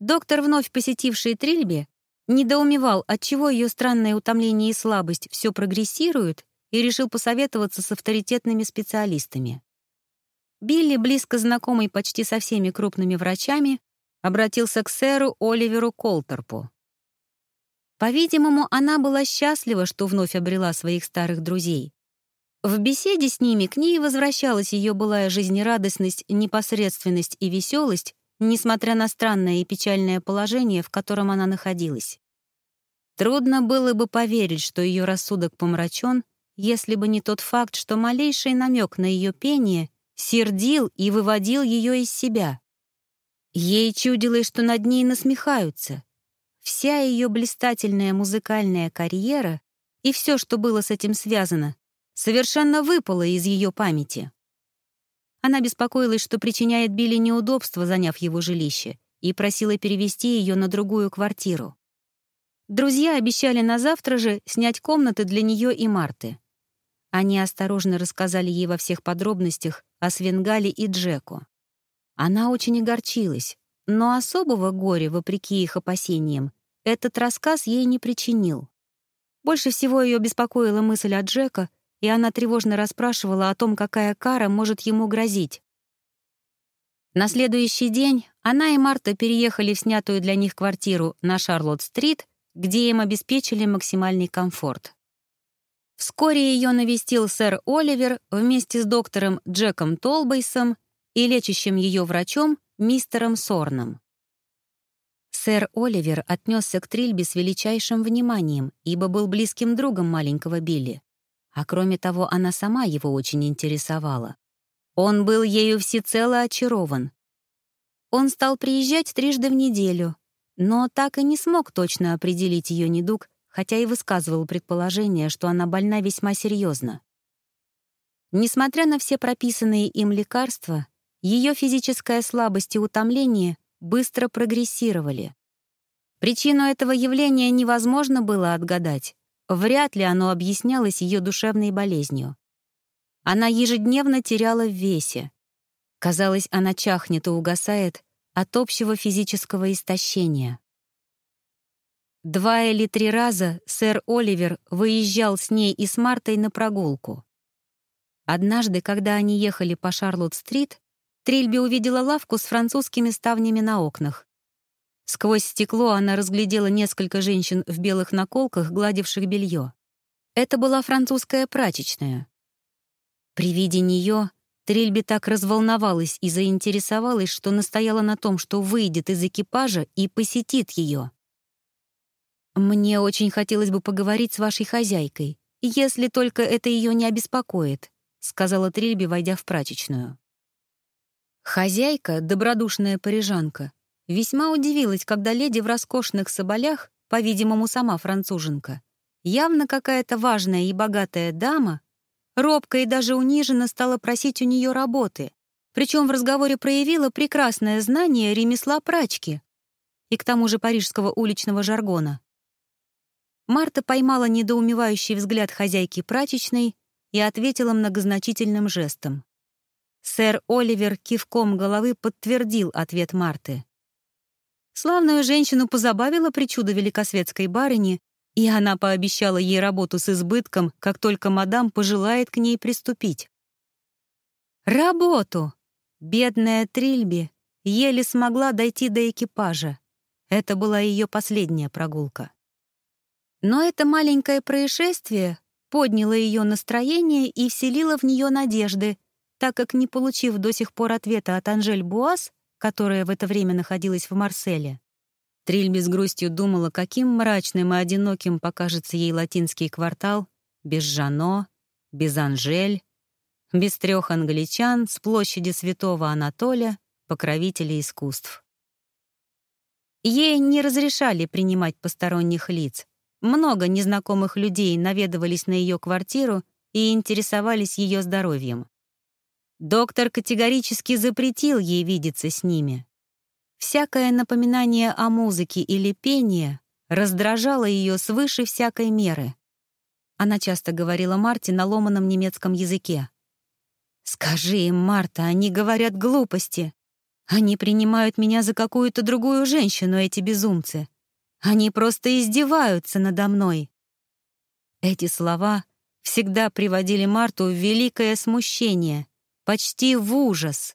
Доктор, вновь посетивший Трильби, недоумевал, отчего ее странное утомление и слабость все прогрессируют, и решил посоветоваться с авторитетными специалистами. Билли, близко знакомый почти со всеми крупными врачами, обратился к сэру Оливеру Колтерпу. По-видимому, она была счастлива, что вновь обрела своих старых друзей. В беседе с ними к ней возвращалась ее былая жизнерадостность, непосредственность и веселость, несмотря на странное и печальное положение, в котором она находилась. Трудно было бы поверить, что ее рассудок помрачен, если бы не тот факт, что малейший намек на ее пение сердил и выводил ее из себя. Ей чудилось, что над ней насмехаются. Вся ее блистательная музыкальная карьера и все, что было с этим связано, совершенно выпало из ее памяти. Она беспокоилась, что причиняет Билли неудобства, заняв его жилище, и просила перевести ее на другую квартиру. Друзья обещали на завтра же снять комнаты для нее и Марты. Они осторожно рассказали ей во всех подробностях о Свенгале и Джеку. Она очень огорчилась, но особого горя, вопреки их опасениям, этот рассказ ей не причинил. Больше всего ее беспокоила мысль о Джека и она тревожно расспрашивала о том, какая кара может ему грозить. На следующий день она и Марта переехали в снятую для них квартиру на Шарлотт-стрит, где им обеспечили максимальный комфорт. Вскоре ее навестил сэр Оливер вместе с доктором Джеком Толбейсом и лечащим ее врачом мистером Сорном. Сэр Оливер отнесся к Трильбе с величайшим вниманием, ибо был близким другом маленького Билли. А кроме того, она сама его очень интересовала. Он был ею всецело очарован. Он стал приезжать трижды в неделю, но так и не смог точно определить ее недуг, хотя и высказывал предположение, что она больна весьма серьезно. Несмотря на все прописанные им лекарства, ее физическая слабость и утомление быстро прогрессировали. Причину этого явления невозможно было отгадать, Вряд ли оно объяснялось ее душевной болезнью. Она ежедневно теряла в весе. Казалось, она чахнет и угасает от общего физического истощения. Два или три раза сэр Оливер выезжал с ней и с Мартой на прогулку. Однажды, когда они ехали по Шарлотт-стрит, Трильби увидела лавку с французскими ставнями на окнах. Сквозь стекло она разглядела несколько женщин в белых наколках, гладивших белье. Это была французская прачечная. При виде нее Трильби так разволновалась и заинтересовалась, что настояла на том, что выйдет из экипажа и посетит ее. «Мне очень хотелось бы поговорить с вашей хозяйкой, если только это ее не обеспокоит», сказала Трильби, войдя в прачечную. Хозяйка, добродушная парижанка, весьма удивилась, когда леди в роскошных соболях, по-видимому, сама француженка, явно какая-то важная и богатая дама, робко и даже униженно стала просить у нее работы, причем в разговоре проявила прекрасное знание ремесла прачки и к тому же парижского уличного жаргона. Марта поймала недоумевающий взгляд хозяйки прачечной и ответила многозначительным жестом. Сэр Оливер кивком головы подтвердил ответ Марты. Славную женщину позабавила причуда великосветской барыни, и она пообещала ей работу с избытком, как только мадам пожелает к ней приступить. Работу! Бедная Трильби еле смогла дойти до экипажа. Это была ее последняя прогулка. Но это маленькое происшествие подняло ее настроение и вселило в нее надежды, так как, не получив до сих пор ответа от Анжель Буас, которая в это время находилась в Марселе, Трильби с грустью думала, каким мрачным и одиноким покажется ей латинский квартал без Жано, без Анжель, без трех англичан с площади Святого Анатолия, покровителя искусств. Ей не разрешали принимать посторонних лиц, много незнакомых людей наведывались на ее квартиру и интересовались ее здоровьем. Доктор категорически запретил ей видеться с ними. Всякое напоминание о музыке или пении раздражало ее свыше всякой меры. Она часто говорила Марте на ломаном немецком языке. «Скажи им, Марта, они говорят глупости. Они принимают меня за какую-то другую женщину, эти безумцы. Они просто издеваются надо мной. Эти слова всегда приводили Марту в великое смущение, почти в ужас.